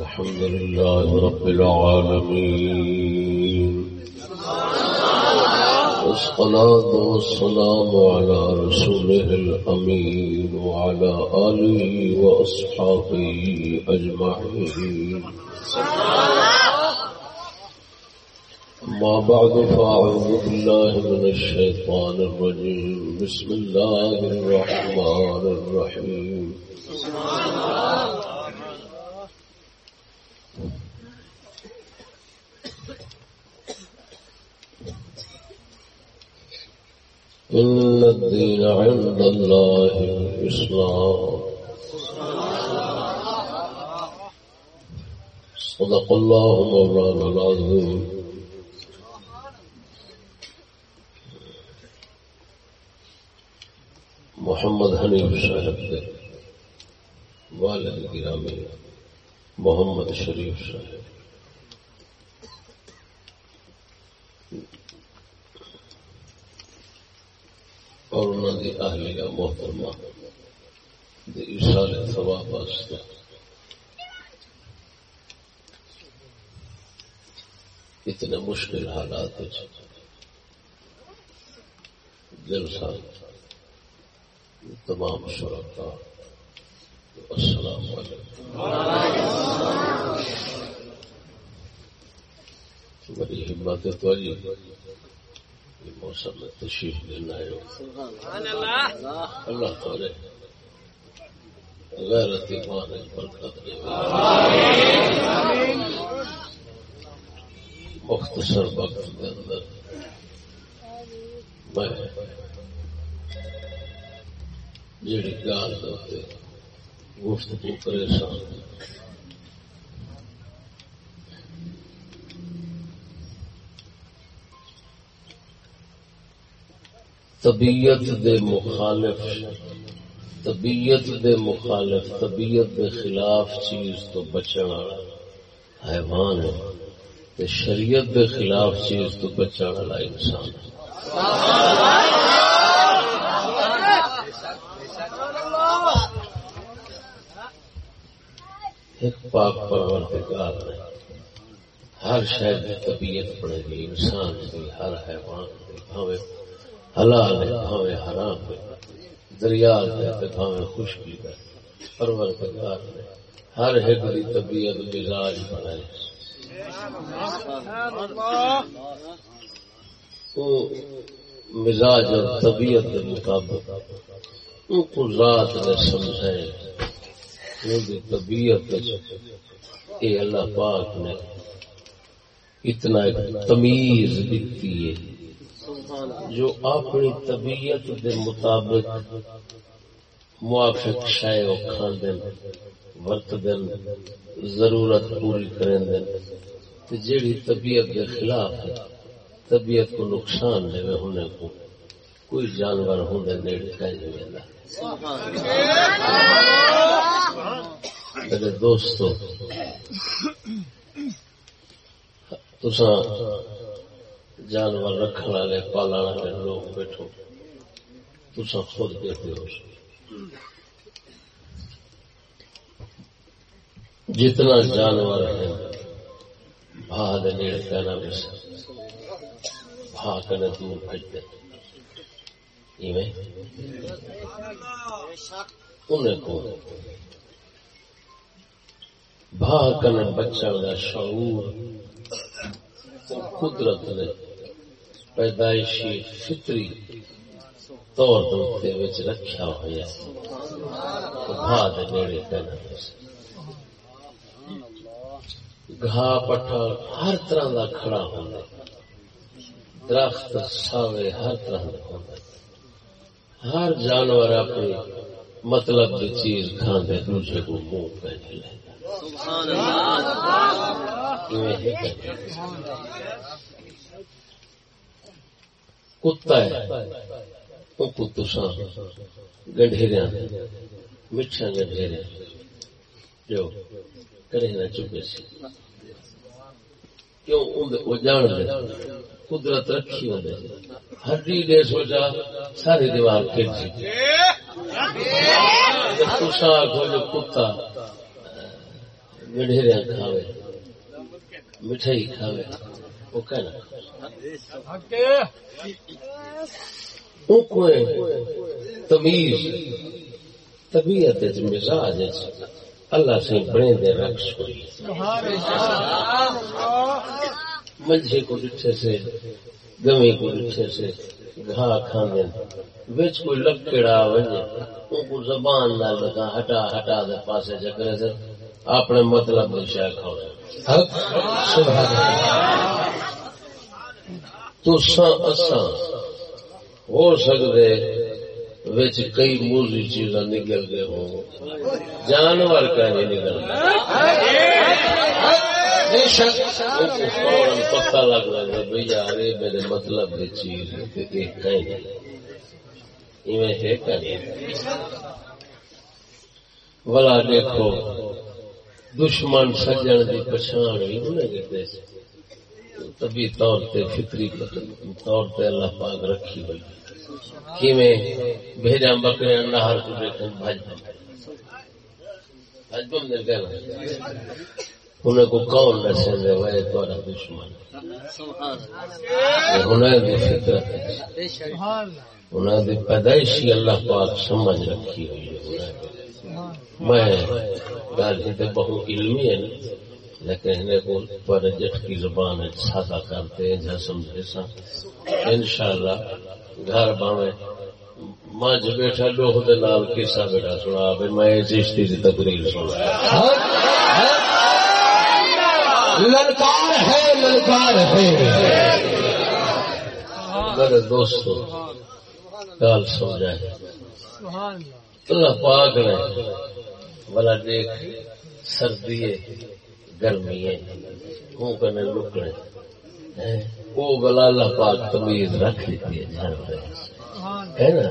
الحمد لله رب العالمين. والصلاة والسلام على رسوله الأمين وعلى آله وأصحابه أجمعين. أما بعد فأعوذ بالله من الشيطان الرجيم. بسم الله الرحمن الرحيم. إن الدين عند الله الإسلام صدق الله مولانا العظيم. محمد حنیف صاحب. والد گرامی محمد شریف صاحب۔ اور انہوں کی اہلیہ محترمہ اشارے ثواب واسطے۔ اتنے مشکل حالات جلسہ تمام شرکا السلام علیکم بڑی ہمت تو جی موسم میں تشریف لینا ہے اللہ تعالی غیرت ایمان برکت مختصر وقت کے اندر میں جیڑی گال دے گفتگو کرے پریشان طبیعت دے مخالف، طبیعت دے مخالف، طبیعت دے خلاف چیز تو بچن والا حیوان ہے۔ تے شریعت دے خلاف چیز تو بچن والا انسان ہے۔ ایک پاک پروردگار نے ہر شہر کی طبیعت پڑے گی، انسان کی ہر حیوان کی بھاوے حلال ہے بھاوے حرام ہے دریا ہے بھاوے خشکی ہے پروردگار نے ہر ایک کی طبیعت مزاج بنائے مزاج اور طبیعت کے مطابق ان کو ذات نے سمجھائے طبیعت یہ اللہ پاک نے اتنا ایک تمیز دیتی ہے جو اپنی طبیعت دے مطابق موافق شائع و کھان دن ورت دن ضرورت پوری کریں دن جیڑی طبیعت کے خلاف ہے، طبیعت کو نقصان دے ہونے کو کوئی جانور ہوں نیڑے کہیں ملا میرے دوستو تسا جانور رکھنے والے پالنے والے لوگ بیٹھو۔ تسا خود دیتے ہو جتنا جانور ہے بھا دے نیڑے کہنا بھی بھا کنے دور بھجتے انہیں کو بھا کا شعور قدرت نے پیدائشی فطری طور رکھا ہوا بھا دے نیڑے گھا پٹھا ہر طرح کا کھڑا ہوتا درخت ساوے ہر طرح کا ہوتا ہر جانور اپنی مطلب کی چیز کھانے دوسرے کو منہ پہنے لے کتا ہے وہ کتسا گڈھیریا میٹھا گڈھیریا جو کرے نہ چکے سی۔ کیوں؟ وہ جان دے۔ قدرت رکھی ہوں ہڈی دے سوچا ساری دیوار کھیل سی تسا آخو جو کتا گڈھیریا کھاوے، مٹھائی کھاوے۔ وہ کہنا تمیز، طبیعت مزاج اللہ سے بڑے دے رکھ چھوڑی منجھے کو ڈٹھے سے گمی کو ڈٹھے سے گھا کھانے وچ کوئی لکڑا ونجے ان کو زبان نہ لگا ہٹا ہٹا دے پاسے چکرے سے۔ اپنے مطلب میں شاہ کھاؤ سبحان تو سا اساں ہو سکتے وچ کئی موزی چیزاں نکل گئے ہوں۔ جانور کا نہیں نکل پتا لگ رہا بھائی یار میرے مطلب کی چیز بلا دیکھو، دشمن سجن کی پچھان بھی انہیں کہتے طبی طور پہ فطری طور پہ اللہ پاک رکھی ہوئی۔ کیویں؟ بھیجا بکرے نہر کو دیکھیں بھج بھج بم دل کہنا انہیں کو کون نسل دے وہ تھوڑا دشمن۔ انہیں دی فطرت انہیں دی پیدائشی اللہ پاک سمجھ رکھی ہوئی ہے میں گل ہی بہت علمی ہے لیکن انہیں کو پر جٹ کی زبان سادہ کرتے ہیں جہاں سمجھے سا۔ انشاءاللہ گھر باوے مجھ جی بیٹھا لوہ دے نال کسا بیٹھا سنا میں چشتی کی تقریر سنا للکار ہے للکار ہے۔ میرے دوستو گال سو جائے اللہ پاک نے بلا دیکھ، سردی گرمی ہوں کنے لکڑے وہ گلا اللہ پاک تمیز رکھ دیتی ہے جانتے ہے نا؟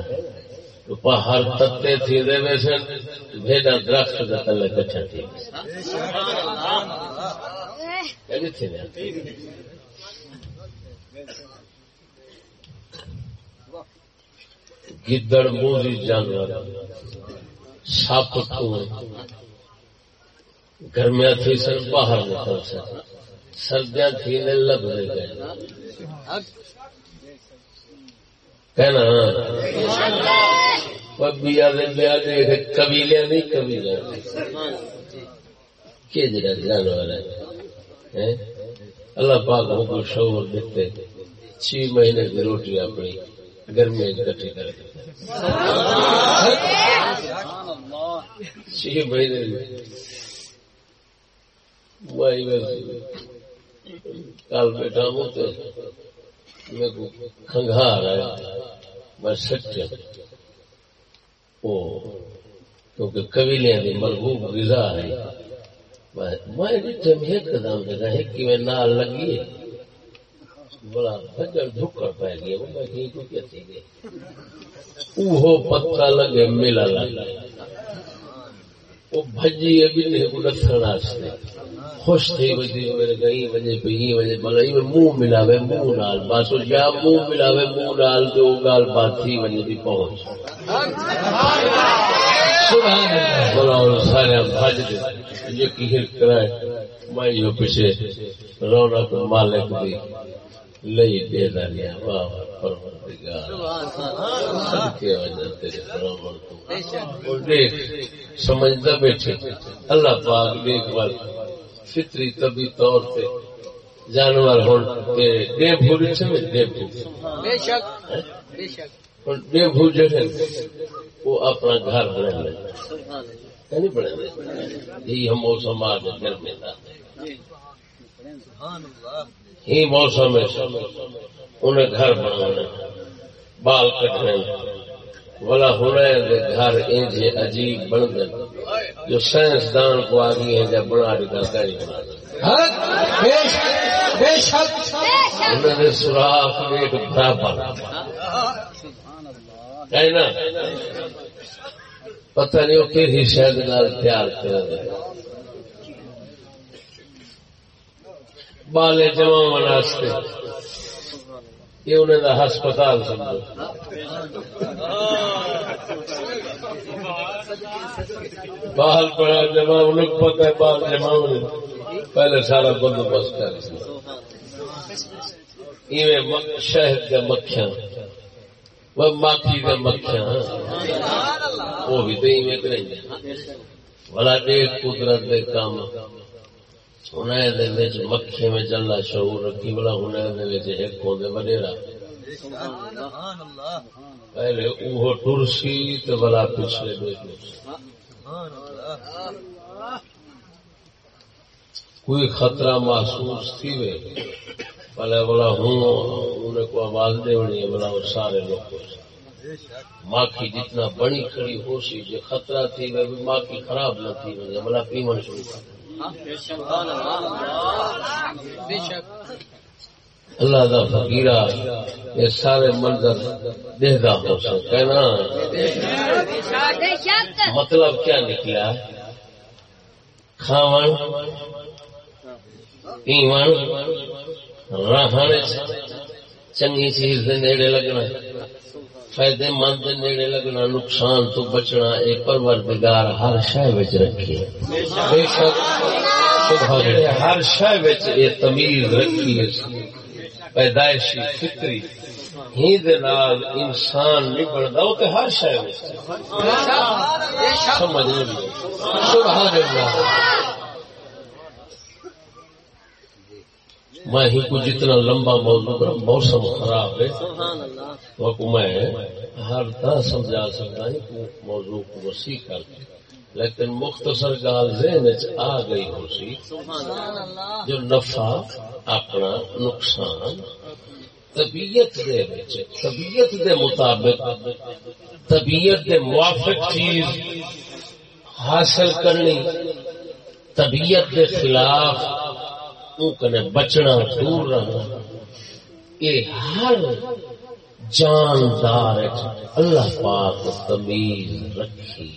تو تتے تھی دے ویسے بھیڑا درخت کا تلے کچھا تھی۔ گدڑ موزی جانور، سپ گرمیا تھی سن، باہر نکل سکتا سردیاں تھی نے لب دے گئے۔ کہنا پبیا دیا دیکھ قبیلے نہیں قبیلے کہ جڑا جانور ہے؟ اللہ پاک ہم کو شعور دیتے چھ مہینے کی روٹی اپنی گرمی کٹھی کر کے چھ مہینے کل بیٹھا ہوں تو میرے کو کھنگار ہے میں سچ کیونکہ قبیلے کی محبوب غذا ہے۔ میں جب ایک قدم سے رہے کہ میں نہ لگی بڑا بجر دھکر پہ گیا، وہ میں کہیں کو کہتے گئے اوہو پتہ لگے میلا لگا وہ بھجی ابھی نہیں کو لکھن آستے۔ خوش تھی بجے میرے گئی وجے پہ ہی وجے بلا یہ منہ ملاوے، منہ نال بس یا منہ ملاوے، منہ نال تو گال بات تھی وجے بھی پہنچ۔ بلا سارے بھج دے۔ یہ کی کرائے میں یہ پیچھے رونق مالک دی لئی دے دالیا واہ پروردگار۔ صدقے وجہ تیرے پرور تو؟ دیکھ سمجھتا بیٹھے۔ اللہ پاک دیکھ فطری طبی طور سے جانور وہ اپنا گھر بنا لے۔ نہیں یہ موسم آ گیا گرمی کا ہی موسم انہیں گھر بال کٹنے۔ بلا ہونا گھر انج عجیب بن گئے۔ جو سائنسدان کو آگے ہے جب بنا انہوں نے سوراخ ایک برابر۔ ہے نا? پتہ نہیں وہ کہ شاید تیار کر بالے جمع واسطے یہ انہیں دا ہسپتال سمجھو۔ بال پڑا جمع، انہیں پتہ ہے بال جمع پہلے سارا بندوبست کر۔ شہد کے مکھیا مکھیا وہ بھی بلا قدرت دے کام۔ مکھی میں چلنا شعور رکھی بلا ہوں ایک وڈیرا۔ پہلے وہ ٹرسی تو بلا پچھلے کوئی خطرہ محسوس تھی وے؟ پہلے بلا ہوں، انہیں کو آواز دے ہونی ہے بلا وہ سارے لوگ ماں کی جتنا بڑی کھڑی ہو سی جو خطرہ تھی وہ بھی ماں کی خراب نہ تھی بلا پیمن شروع کر اللہ دا فقیرہ، یہ سارے منظر دیکھا ہو سکتا نا مطلب کیا نکلا؟ کھاون، پیون رہن چنگی چیز دے نیڑے لگنا فائدے مند نیڑے لگنا، نقصان تو بچنا ایک پروردگار ہر شہ رکھی بے شک ہر شہ یہ تمیز رکھی پیدائشی فکری ہی نال انسان نہیں بنتا وہ تو ہر شہ سمجھ سبحان اللہ۔ میں ہی کو جتنا لمبا موضوع موسم خراب ہے۔ تو میں ہر طرح سمجھا سکتا ہوں موضوع کو وسیع کر کے لیکن مختصر گال ذہن آ گئی ہو سی، جو نفع، اپنا نقصان، طبیعت دے طبیعت دے مطابق، طبیعت دے موافق چیز حاصل کرنی، طبیعت دے خلاف کنے بچنا دور رہنا۔ یہ ہر جاندار اللہ پاک تمیز رکھی۔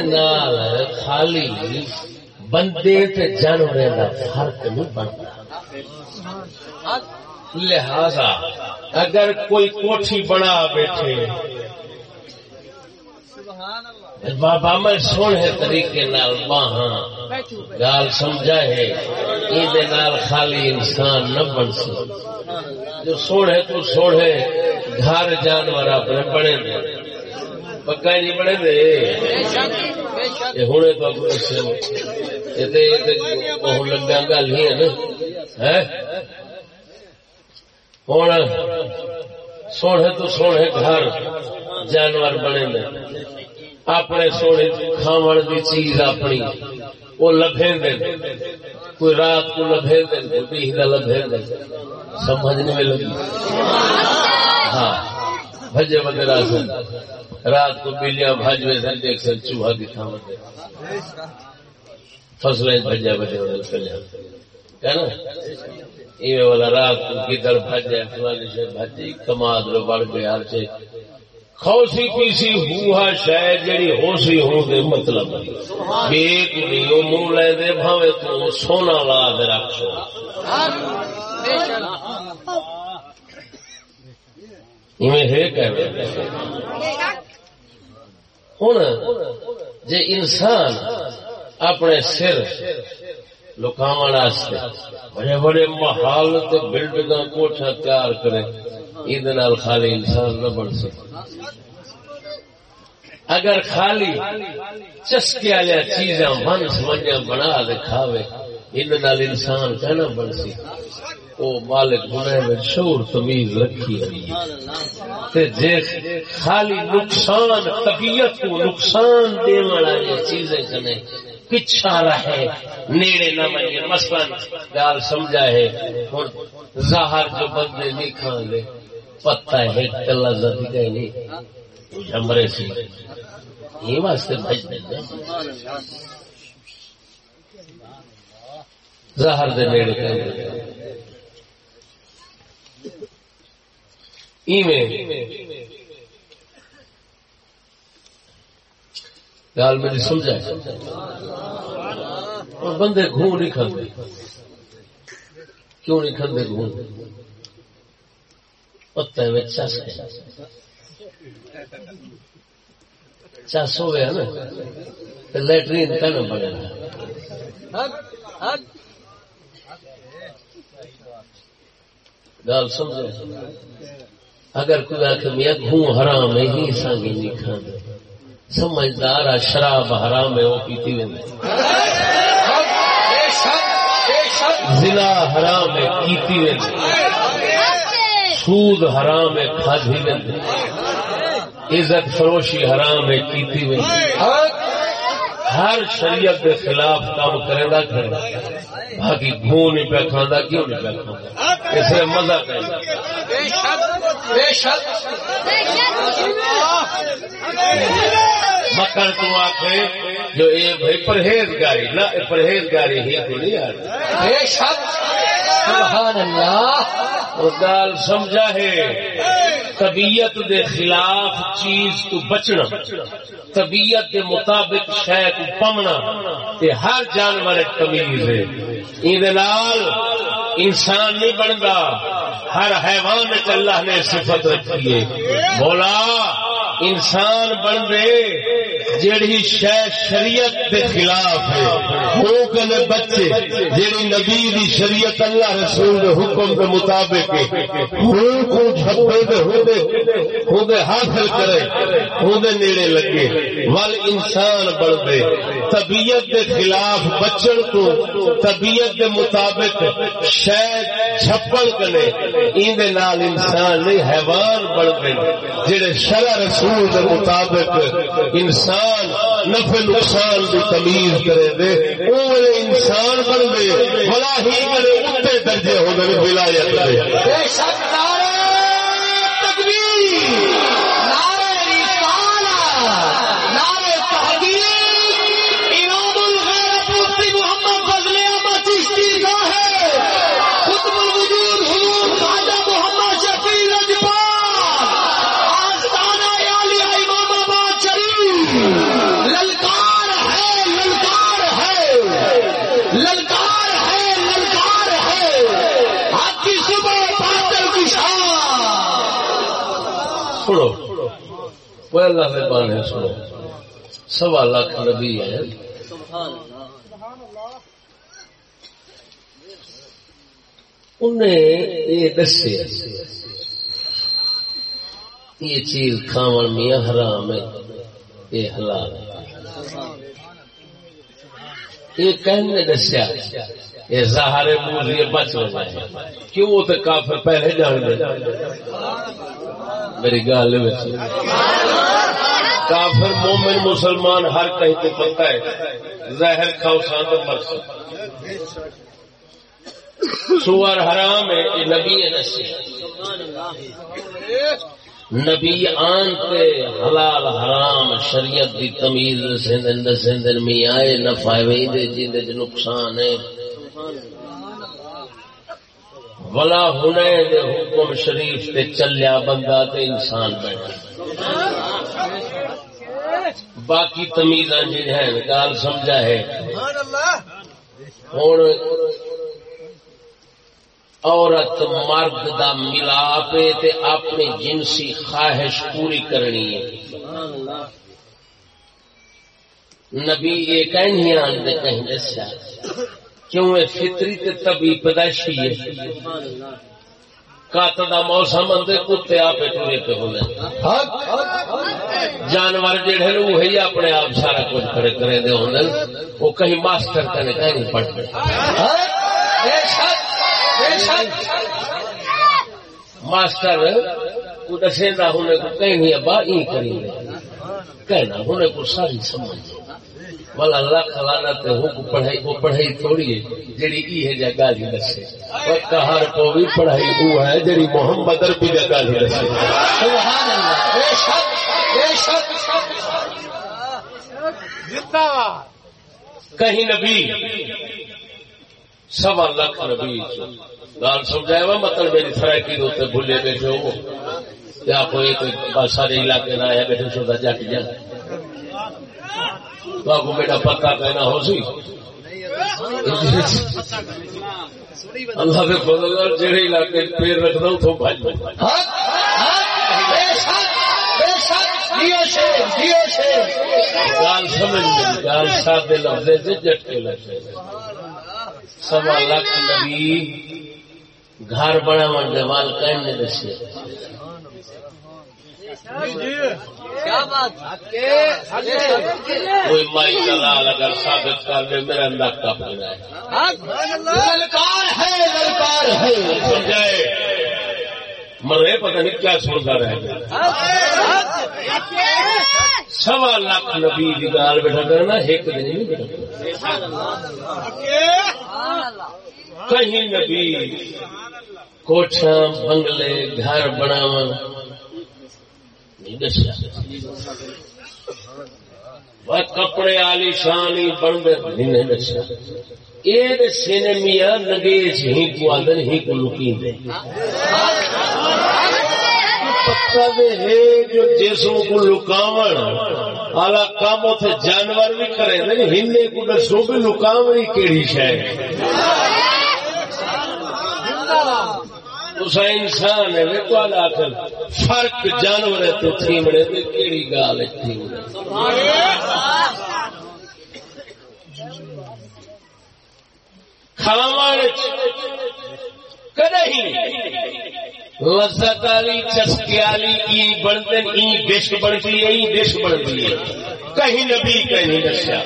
نال خالی بندے تے جانور کا فرق نہیں بنتا۔ لہذا اگر کوئی کوٹھی بنا بیٹھے۔ بابا میں سونے طریقے نال ماہاں گال سمجھا ہے یہ خالی انسان نہ بن سکتا جو سوڑے تو سوڑے، گھر جانور اپنے بڑے دے۔ پکا نہیں بڑے دے۔ یہ ہونے تو لگا گل ہی ہے نا۔ ہوں سونے تو سونے گھر جانور بنے دے۔ اپنے سونے کھاو کی چیز اپنی۔ وہ لبے دے کوئی رات کو لبے دے کوئی لبے دے سمجھ نہیں لگی۔ ہاں بجے وغیرہ سے رات کو بلیاں بھجوے سن، دیکھ سن، چوہا کی تھا فصلیں بجے بجے ہے نا؟ یہ والا رات کو کدھر بھجے فلانی سے بھجی کماد لو بڑھ گئے، ہر سے خوسی پیسی ہوا شاید جڑی ہو سی ہو دے مطلب ایک نہیں وہ منہ لے دے بھاوے تو سونا لا دے رکھ ہوں جی انسان اپنے سر لکاو بڑے بڑے محال بلڈنگ کوٹھا تیار کرے۔ یہ خالی انسان نہ بن سکے۔ اگر خالی چسکے والی چیزاں من سمجھا بنا دے کھاوے ان انسان کہنا بن سی او مالک بنا میں شور تمیز رکھی تے جے خالی نقصان، طبیعت کو نقصان دے والا یہ چیزیں کنے، پچھا رہے، نیڑے نہ بنے۔ مثلا گال سمجھا ہے ظاہر جو بندے نہیں کھان لے پتہ ہے کلا زدی کہیں نہیں۔ جمرے سی۔ یہ واسطے بھج دیں زہر دے نیڑے کر ایویں۔ گال میری سمجھا اور بندے گھو نہیں کھانے کیوں نہیں کھانے گھو پتے چس چس ہوئے نا لیٹرین کن بنے گل اگر کوئی آخ میاں گھوں حرام ہے ہی سانگی نہیں کھانے سمجھدار شراب حرام ہے وہ پیتی وی زنا حرام ہے کیتی وی سود حرام ہے کھادی وی عزت فروشی حرام ہے، کیتی وی ہر شریعت کے خلاف کام کرے گا کرے باقی گھو نہیں پہ کھانا کیوں نہیں پہ کھانا اس لیے مزہ کرے مکر تو آخ جو یہ بھائی پرہیزگاری، نہ پرہیزگاری ہی تو نہیں آ رہی سبحان اللہ۔ وہ گال سمجھا ہے۔ طبیعت دے خلاف چیز تو بچنا، طبیعت دے مطابق شہ کو پمنا، تے ہر جانور ایک تمیز ہے۔ نال انسان نہیں بنتا ہر حیوان اللہ نے صفت رکھی ہے۔ بولا انسان بن دے جیڑی شہ شریعت کے خلاف ہے۔ وہ کنے بچے جیڑی نبی دی شریعت اللہ رسول دے حکم کے مطابق کو جھپے دے ہو دے ہو دے حاصل کرے ہو دے نیڑے لگے۔ ول انسان بن دے طبیعت کے خلاف بچن کو طبیعت کے مطابق شہ چھپڑ کنے این نال انسان نہیں حیوان بن دے جیڑے شرع رسول رسول کے مطابق انسان نفع نقصان کی تمیز کرے دے وہ انسان بن دے بلا ہی کرے اتنے درجے ہو گئے ولایت دے۔ وہ اللہ کے بانے سنو۔ سوا لاکھ نبی ہے انہیں یہ دسے یہ چیز کھاون میاں حرام ہے، یہ حلال ہے۔ یہ کہنے دسیا۔ یہ سہارے موزی بچ ہو جائے۔ کیوں تو کافر پہلے جان دے میری گل کافر، مومن، مسلمان، ہر کہیں کو پتہ ہے۔ زہر کھاؤ سان مر سور حرام ہے، یہ نبی نسی نبی آن تے حلال، حرام، شریعت دی تمیز سندن دسندن می آئے نفع ویندے، جیندے نقصان ہے۔ ولا ہونے دے حکم شریف تے چلیا بندہ تے انسان بیٹھا۔ باقی تمیز جی ہیں، گال سمجھا ہے۔ ہوں عورت مرد دا ملاپ تے اپنی جنسی خواہش پوری کرنی ہے۔ نبی یہ کہیں آن کہیں دسیا۔ کیوں فطری تے طبی پیدائشی ہے؟ کات دا موسم آدھے کتے آپ ٹورے پہ ہونے جانور جڑے وہی اپنے آپ سارا کچھ کھڑے کرے دے ہونے وہ کہیں ماسٹر کرنے کہیں نہیں پڑھتے۔ ماسٹر کو دسے ہونے کو کہیں نہیں ابا ای کریں کہنا ہونے کو ساری سمجھ۔ والا لکھ لانا تے ہو پڑھائی کو پڑھائی تھوڑی ہے جڑی ای ہے جگہ دی دسے۔ اور کہار کو بھی پڑھائی وہ ہے جڑی محمد عربی جگہ دی دسے۔ سبحان اللہ بے شک بے شک جتا کہیں نبی، سوا لاکھ نبی۔ گال سمجھایا وا مطلب میری سرائکی دوتے بھولے بیٹھے ہو۔ یا کوئی سارے علاقے نہ آیا بیٹھے سودا جٹ جا تو آپ کو بیٹا پتا کہنا ہو سی؟ اللہ کے فضل جہے علاقے پیر رکھنا اتوں بھاج بھاج گال سادے لفظے سے جٹکے لگے۔ سوا لاکھ نبی، گھر بنا دے کہنے دسے۔ کوئی مائی دلال اگر ثابت کر دے میرا نک کپ جائے للکار ہے۔ للکار ہے سمجھائے مرے پتہ نہیں کیا سنتا رہ گیا سوا لاکھ نبی کی گال بیٹھا کرنا ایک دن نہیں بیٹھا کہیں نبی کوٹھا بنگلے، گھر بناو دسیا کپڑے آلی شانی بنتے نہیں دسیا۔ یہ سینمیا نگیش ہی کو آدھے ہی کو لکی دے۔ جو جسم کو لکاو آلہ کام اتنے جانور بھی کرے ہندے کو دسو بھی لکاوی کہڑی شاید تسا انسان ہے تو آخر، فرق جانور ہے تو تھیمڑے تو کہڑی گال ہے لذت والی چسکے والی ای بنتے ای ڈش بنتی ہے، ای ڈش بنتی ہے۔ کہیں نبی، کہیں دسیا۔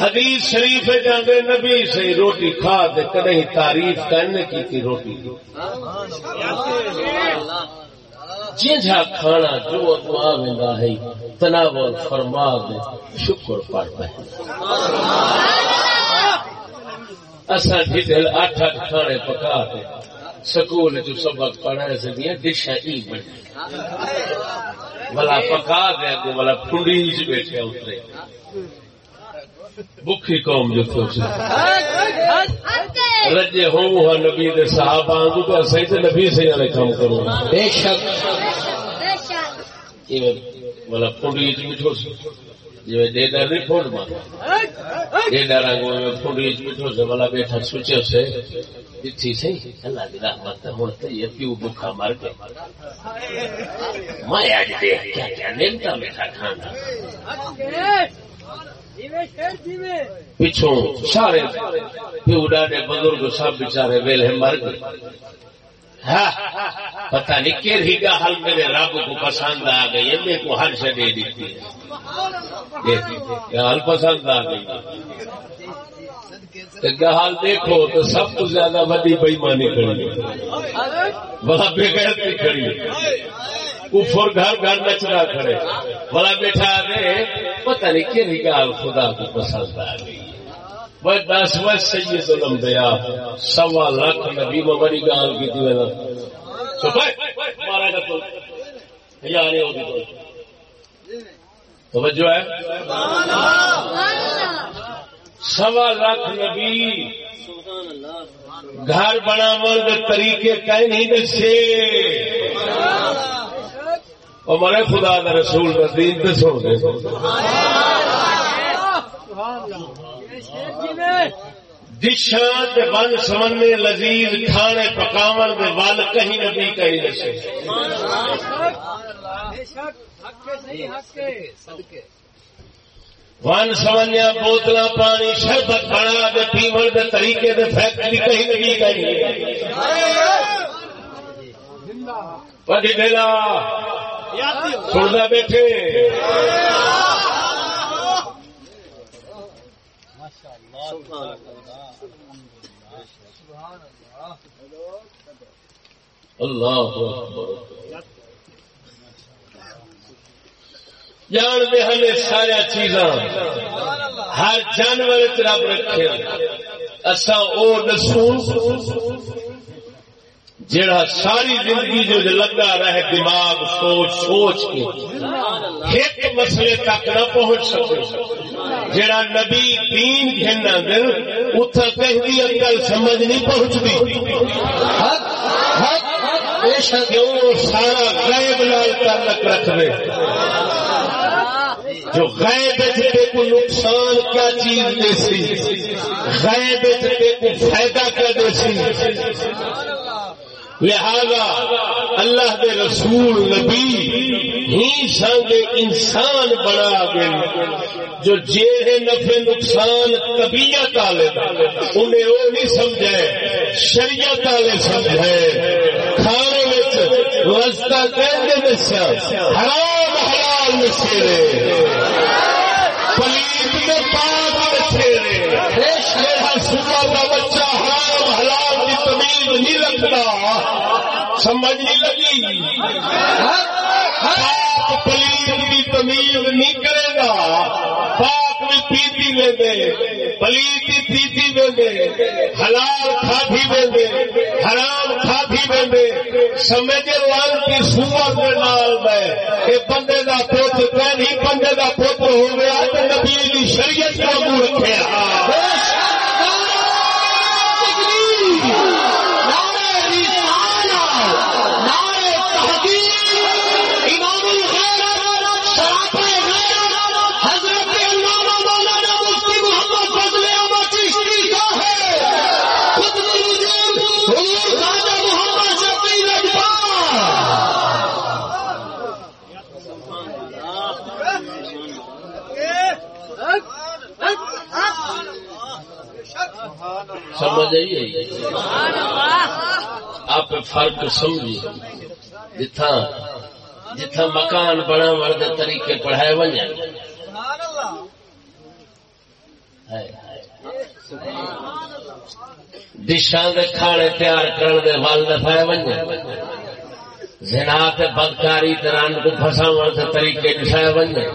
حدیث شریف جانے نبی سے روٹی کھا دے کدی تعریف کرنے کی تھی روٹی؟ جا کھانا جو اتما ویلا ہے تناول فرما دے، شکر پڑتا ہے اصا ڈیٹیل اٹھ اٹھ کھانے پکا دے۔ سکول جو سبق پڑھا سکتی ڈشا ای بنی۔ بلا پکا دیا کو بلا پنڈی بیٹھے اترے۔ بکھی قوم جو رجے ہوں نبی دے صحابہ آنگو تو صحیح تے نبی سے والے کام کروں۔ بے شک۔ بلا پنڈی بیٹھو جی ڈیڈر نہیں پھوڑ آنگو سے بیٹھا سوچے سے سی اللہ دی رحمت ہوں تو یہ پیو بکھا مر کے۔ میں اج دیکھ کیا کیا نیمتا میٹھا کھانا۔ پچھوں سارے پیو ڈاڈے بزرگ سب بچارے ویلے مر گئے۔ پتہ نہیں کہ ہی کا حل میرے رب کو پسند آ گئی ہے، میرے کو ہر سے دے دیتی ہے۔ حل پسند آ گئی حال دیکھو تو سب تو زیادہ بڑی بےمانی کری بڑا بےغیرتی کھڑی کفر گھر گھر نچنا کھڑے۔ بڑا بیٹھا دے پتہ نہیں کہ گال خدا کو پسند آ گئی۔ بس دس بس سید الانبیاء، سوا لاکھ نبی میں بڑی گال کی تھی۔ مارا گا تو۔ نہیں ہوگی تو۔ توجہ ہے۔ سوا لاکھ نبی گھر بنا مرد طریقے کہیں نہیں دسے۔ اور مرے خدا دا رسول کا دین تو سن دے۔ دشان ون سمنے لذیذ کھانے پکاون دے ول کہیں نبی کہیں دسے ون سمنیا بوتل پانی شربت بنا دے پیمن دے طریقے دے فیکٹری کہیں نہیں کہیں پڑی بیلا سننا بیٹھے۔ اللہ جان دے ہمیں سارا چیزاں۔ ہر جانور رب رکھے۔ اصا او نسو جڑا ساری زندگی جو لگا رہے دماغ سوچ سوچ کے، ایک مسئلے تک نہ پہنچ سکے۔ جڑا نبی دین گھننا دل اتھا کہیں اکل سمجھ نہیں پہنچتی۔ سارا غیب لال تعلق رکھ رہے جو غیب کو نقصان کیا چیز دے سی، غیب کو فائدہ کیا دے سی۔ لہذا اللہ دے رسول نبی ہی سنگ انسان بنا گئے جو جیڑے نفع نقصان طبیعت والے انہیں وہ نہیں سمجھے، شریعت والے سمجھے۔ کھانے وسطہ کہنے دسیا حرام حلال نشیرے پلیت میں پاک نشیرے صبح کا بچہ حرام حلال کی تمیز نہیں رکھتا سمجھ نہیں لگی۔ پلیت کی تمیز نہیں کرے گا۔ پاک میں پیتی لے دے۔ پلیتی پیتی لے دے حلال کھاتی لے دے۔ حرام کھاتی لے دے۔ سمجھ لال کی سور کے نال میں یہ بندے کا پوت نہیں، بندے کا پوت ہو گیا تو نبی شریعت کا منہ رکھے۔ فرق سمجھی جتھا جتھا مکان بنا والے طریقے پڑھائے ونجے ڈشاں دے کھانے تیار کرنے دے وال دفائے ونجے زنا تے بدکاری تے رن کو پھساون دے طریقے دکھائے ونجے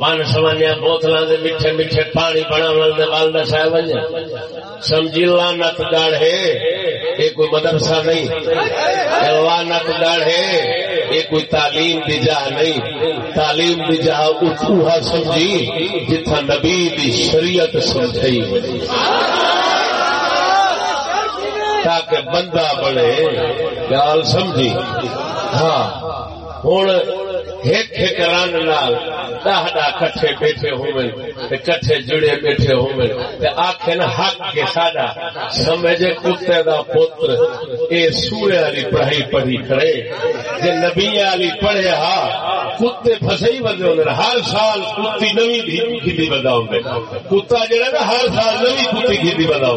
ون سمانیا بوتل دے میٹھے میٹھے پانی بنا ول دسا ونجے سمجھی لانت گڑ ہے۔ یہ کوئی مدرسہ نہیں۔ لانت گڑ ہے۔ یہ کوئی تعلیم دی جا نہیں۔ تعلیم دی جا اتوہا سمجھی جتھا نبی دی شریعت سمجھائی۔ تاکہ بندہ بنے، گال سمجھی۔ ہاں ہوں ایک ایک رن نال دہ دہ کٹھے بیٹھے ہوئے کٹھے جڑے بیٹھے ہوئے آخ نا حق کے ساڈا سمجھے کتے دا پتر اے سورے والی پڑھائی پڑھی کھڑے جے نبی والی پڑھے ہا، کتے فسے ہی بندے ہر سال کتی نوی کھیتی بداؤ کتا جڑا نا، ہر سال نوی کتی کھیتی بداؤ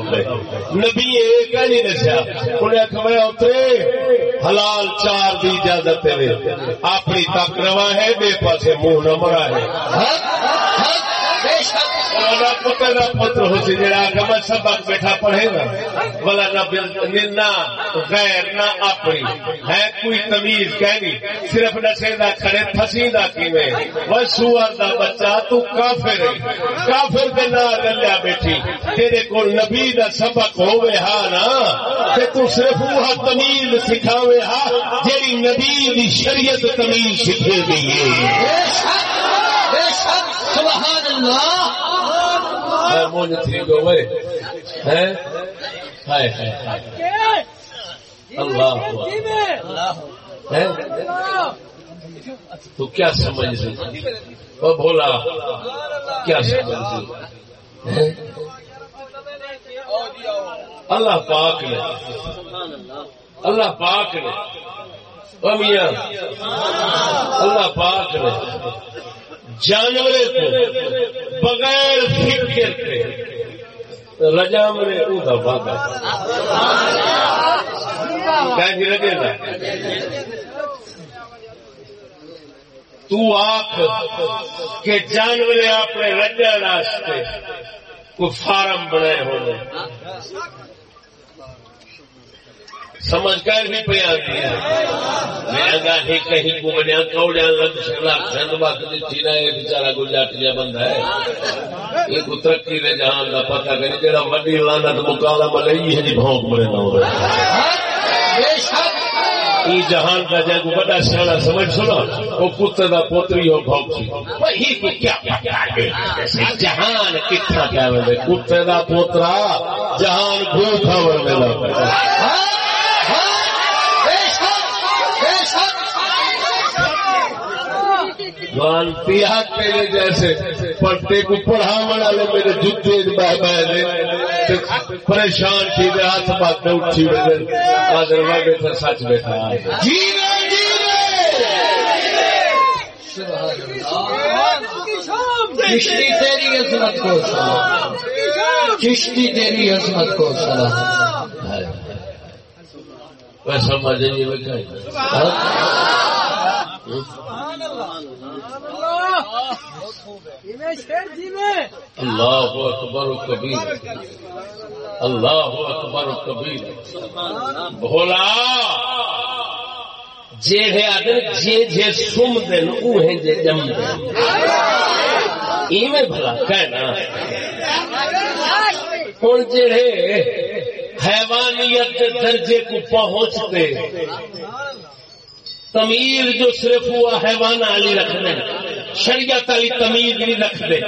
نبی ایک نہیں دسیا، انہیں آخر اترے حلال چار دی اجازت اپنی تک روا ہے بے پاسے منہ نہ مرا ہے پتر ہو سی جا میں سبق بیٹھا پڑھے گا۔ بلا نہ غیر نہ اپنی۔ ہے کوئی تمیز کہنی؟ صرف نشے دا کھڑے پھسی دا کیویں؟ وہ سور دا بچہ، تو کافر ہے۔ کافر دے نال گلیا بیٹھی۔ تیرے کول نبی دا سبق ہوے ہا نا، تے تو صرف وہ تمیز سکھاوے ہا، جیڑی نبی دی شریعت تمیز سکھے دی ہے۔ بے شک، سبحان اللہ۔ مونج تھی گو اللہ تو کیا سمجھ سی وہ بولا کیا سمجھ سی اللہ پاک نے اللہ پاک نے۔ میاں اللہ پاک نے۔ جانور کو بغیر فکر کے۔ رجا مرے ادا بھاگا کہ رجے گا تو آخ کہ جانور اپنے رجا راستے کوئی فارم بنائے ہونے سمجھ کر بھی پہ آتی ہے۔ میں کہیں کو بنیا کوڑیا لگ سند وقت دیتی نہ یہ بیچارا گجاٹیا بندہ ہے۔ یہ کو ترقی دے جہان کا پتہ کرے جڑا وڈی لانت مکالا ملے، یہ جی بھونک مرے نہ ہو یہ جہان کا جائے کو بڑا سیاح سمجھ سنا وہ پتر کا پوتری ہو بھوک سی۔ جہان کتنا کیا کتے کا پوترا جہان بھوکا ورنہ لانتی تیرے جیسے پڑھتے کو پڑھا والے میرے جتے بہ بہ پریشان تھی ہاتھ بات اٹھی آدر واگے بیٹھا، سچ بیٹھا۔ جی چشتی جی تیری عظمت کو سلام۔ چشتی تیری عظمت کو سلام۔ ویسا مزے نہیں لگا اللہ اکبر و کبیر اللہ اکبر و کبیر بھولا جیڑے آدر جے جے سم دن اوہیں جے جم دن ایویں بھلا کہنا ہوں جڑے حیوانیت درجے کو پہنچتے تمیر جو صرف ہوا حیوان علی رکھنے شریعت علی تمیز نہیں رکھتے۔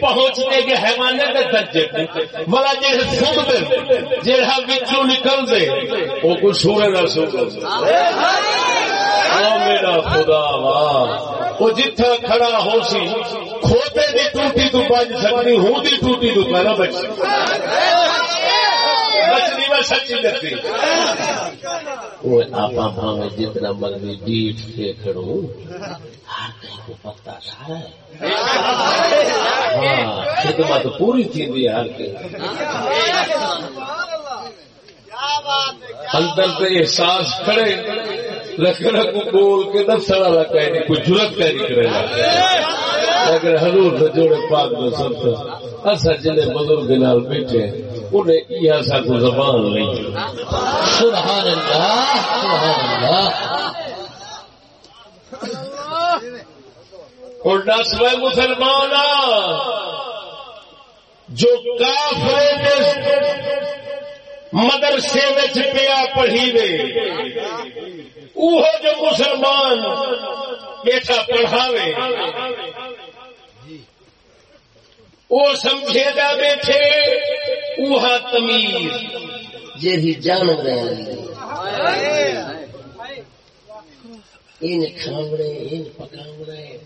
پہنچتے کہ حیوانے کے درجے کو ملا جی سن دے جہاں بچوں نکل دے وہ کچھ سورے نہ سن میرا خدا، واہ۔ وہ جتھا کھڑا ہو سی، کھوتے دی ٹوٹی تو بج سکتی ہوں دی ٹوٹی تو پہنا بچ بچنی میں سچی لگتی وہ آپ میں جتنا مرضی ڈیٹ کے کھڑوں کو پتا سارا ہے۔ ہاں خدمت پوری تھی دی ہر کے اندر سے احساس کھڑے لکڑا کو بول کے دس والا کہہ نہیں، کوئی ضرورت کہہ نہیں کرے گا۔ لیکن حضور سے جوڑے پاک دو سب اصا جن بزرگ نال بیٹھے۔ انہیں یہ سا کو زبان نہیں سبحان اللہ سبحان اللہ۔ اور دس میں مسلمان جو کافر مدرسے میں پیا پڑھی وے وہ جو مسلمان بیٹا پڑھاوے وہ سمجھے گا بیٹھے وہ تمیز جی جان رہے ان کھاوڑے ان پکاوڑے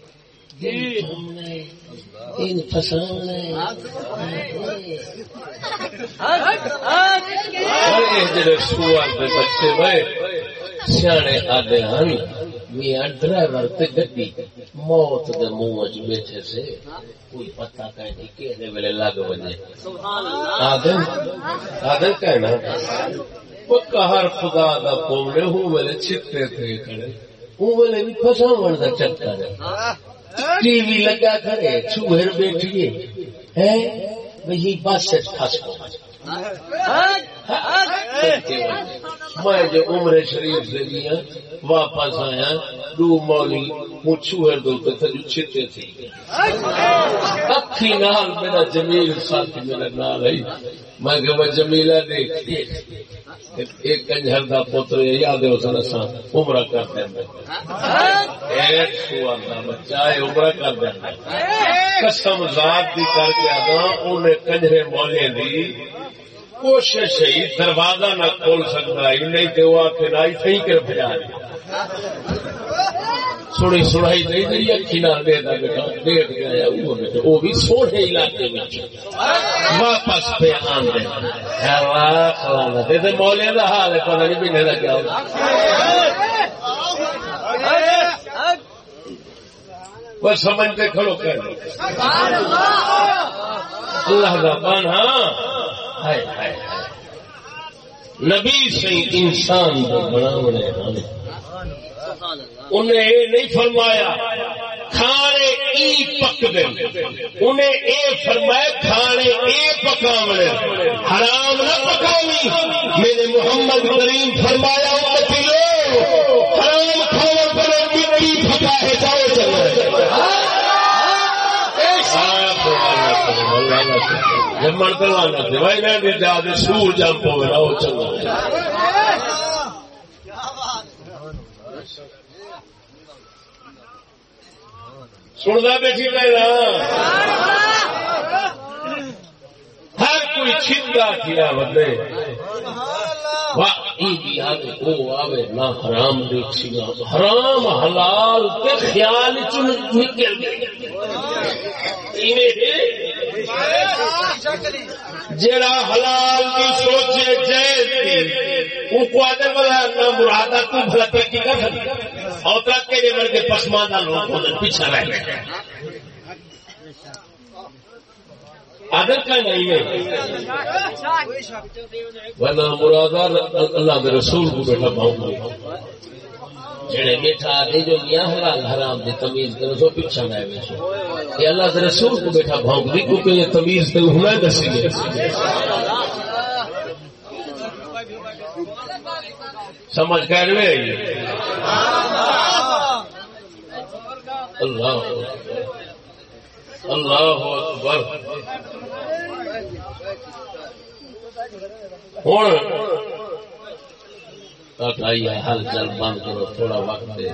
بچے وے سیانے آدھے ہن میاں ڈرائیور تے گڈی موت دے منہ وچ بیٹھے سے کوئی پتہ نہیں کہنے ویلے لگ وجے آدھے آدھے کہنا وہ کہر خدا دا پونے ہوں ویلے چھتے تھے کھڑے۔ ہوں ویلے بھی پھساون دا چکر۔ ہے ٹی وی لگا کرے چوہر بیٹھیے وہی بس پھنس کو میں جو عمر شریف سے گیا ہاں، واپس آیا دو مولی مچھوہر دو تو جو چھتے تھی اکھی نال میرا جمیل ساتھ میرا نال ہے۔ میں کہ وہ جمیلہ دیکھ ایک کنجر دا پتر یاد ہے اسے نسا عمرہ کرتے ہیں ایک سوار دا بچہ ہے، عمرہ کر دیں قسم ذات دی کر کے آدھا، انہیں کنجرے مولے دی کوشش ہے دروازہ نہ کھول سکتا ہے، نہیں تو وہ آخر آئی صحیح کر بجا سنی سنائی نہیں میری اکھی نہ دے دا بیٹا دیکھ گیا وہ بھی سونے علاقے میں واپس پہ آن دے۔ مولے کا حال ہے پتا نہیں مہینے لگا بس سمجھتے کھڑو کر اللہ کا بان ہاں۔ نبی سے انسان انہیں یہ نہیں فرمایا، کھانے ای پک دے۔ انہیں اے فرمایا، کھانے اے پکاونے۔ حرام نہ پکاوی۔ میرے محمد کریم فرمایا حرام کھانا کرو مٹی پکا ہے، جاؤ چلو جمن کروانا تھے بھائی جا سور جم پو چلو سنتا بیٹھی پہلا ہر کوئی چھتا کیا بندے آوے نہ حرام حرام حلال کے خیال چ نکل جڑا حلال کی سوچے جائز وہ کو آدھے نہ تو بھلا ترقی کر سکتی اور ترقی کے پسماندہ لوگ پیچھا رہ گئے۔ عادت کا نہیں ہے۔ ورنہ مرادہ اللہ کے رسول کو بیٹھا پاؤں جڑے میٹھا آدھے جو میاں حلال حرام دے تمیز کرو سو پیچھا نہ بیچو یہ اللہ کے رسول کو بیٹھا بھونک دی کیونکہ یہ تمیز تے ہونا دسی گے سمجھ کر رہے اللہ۔ اللہ اکبر۔ ہوں۔ حل چل بند کرو، تھوڑا وقت دے۔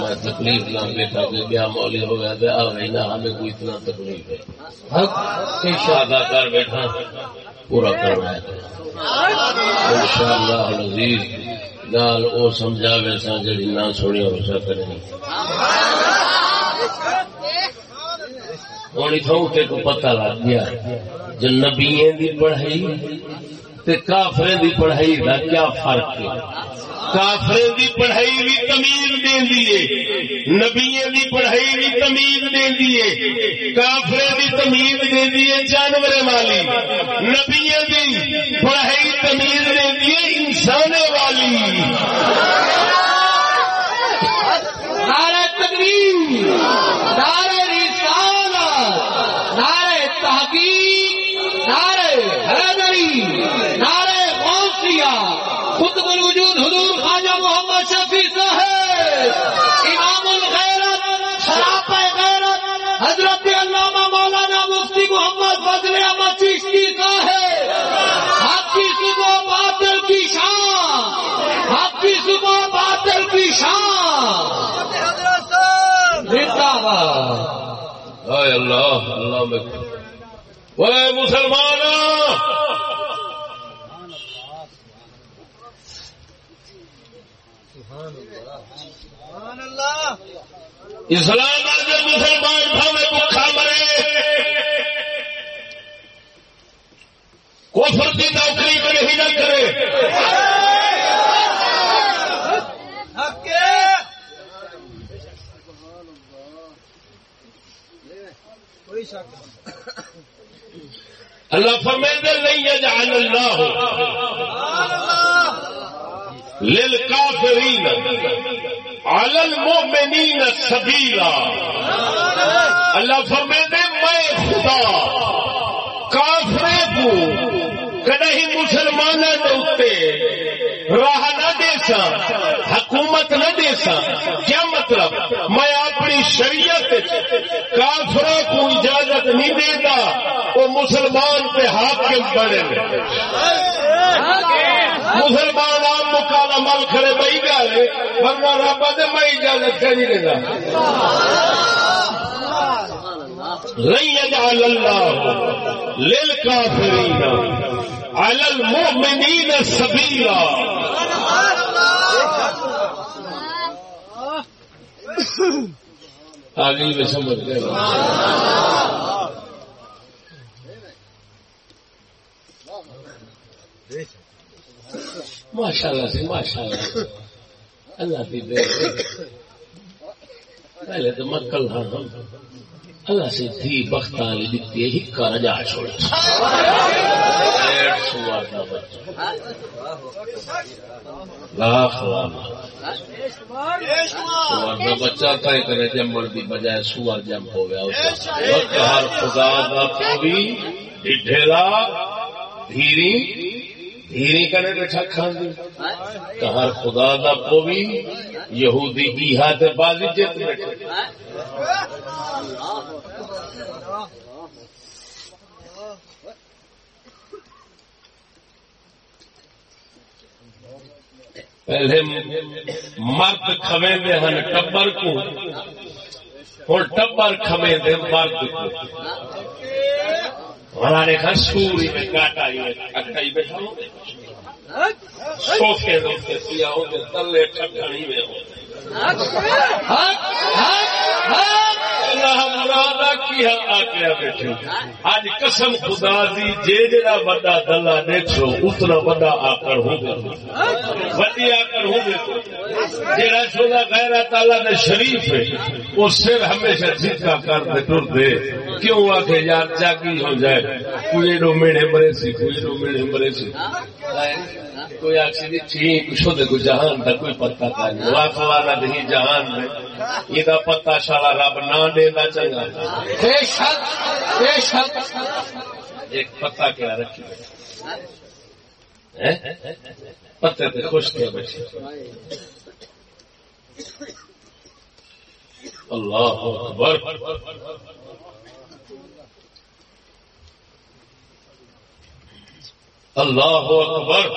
میں تکلیف نہ بیٹھا کہ جی، بیا مولی ہو گیا تو آ گئی ہمیں کوئی اتنا تکلیف ہے حق سے شادہ کر بیٹھا، پورا کرنا ہے۔ ان شاء اللہ عزیز گال وہ سمجھا ویسا جی نہ سنی ہو سکے۔ ہوں اتوں کو پتا لگ گیا جو نبی دی پڑھائی تے کافرے دی پڑھائی کا کیا فرق ہے۔ کافرے دی پڑھائی بھی تمیز دے دیے نبی دی پڑھائی بھی تمیز دے دیے کافرے دی تمیز دے دیے جانور والی نبی دی پڑھائی تمیز دے دیے انسان والی۔ نعرہ تقریر حیدری نعرے غوثیہ خطب الوجود حضور خواجہ محمد شفیع صاحب، امام الغیرت شراپ غیرت، حضرت علامہ مولانا مفتی محمد فضل احمد چشتی صاحب حق کی صبح باطل کی شان حق کی صبح باطل کی شان۔ زندہ باد۔ اللہ اللہ مسلمان اسلام آج مسلمان بھاوے بکھا مرے۔ کوفر کی نوکری کو نہیں نہ کرے۔ اللہ فرمیندے نہیں یجعل اللہ للکافرین علی المؤمنین سبیلا۔ اللہ فرمیندے میں خدا، کافرے کو کدی مسلمان راہ نہ دے سا حکومت نہ دے سا کیا مطلب؟ میں اپنی شریعت کافروں کو اجازت نہیں دیتا، وہ مسلمان پہ حاکم بڑے مسلمان آپ مکالا مل کھڑے بھائی گا ورنہ رب دے میں اجازت دے گا لن يجعل الله للكافرين على المؤمنين سبيلا آگے میں سمجھ گئے ماشاء اللہ سے ماشاء اللہ اللہ کی دے پہلے تو مکل ہاں اللہ سے تھی بخت والی دیتی ہے، ہکا رجا چھوڑ۔ بچہ۔ طے کرے جمبل کی بجائے سور جمپ ہو گیا۔ ہر خدا کا بھی ڈھیلا، دھیری۔ کرے بیٹھا ہر خدا دا پوی یہودی بازی جت بیٹھے۔ پہلے مرد کھوے دے ہن ٹبر کو۔ ہوں ٹبر کھوے دے مرد کو۔ ہمارے گھر سوری میں کاٹا ہی بیٹھا سوفے روتے پیا ہوتے تلے ٹھکانی میں ہوتے اج قسم خدا دی، جے جڑا بڑا دلہ دیکھو اتنا بڑا آکر ہو وڈی آکر ہو جڑا چھوڑا غیر تعالی نے شریف ہے، وہ سر ہمیشہ جھکا کر دے ٹر دے کیوں آ کے یار جاگی ہو جائے؟ کوئی رو میڑے مرے سی، کوئی رو میڑے مرے سی۔ کوئی آخری ٹھیک شد کو جہان کا کوئی پتا کا والا نہیں جہان میں یہ پتا شالا رب نہ دینا چنگا۔ بے شک بے شک۔ ایک پتا کیا رکھی۔ پتے تے خوش کیا بچے اللہ اکبر۔ اللہ اکبر۔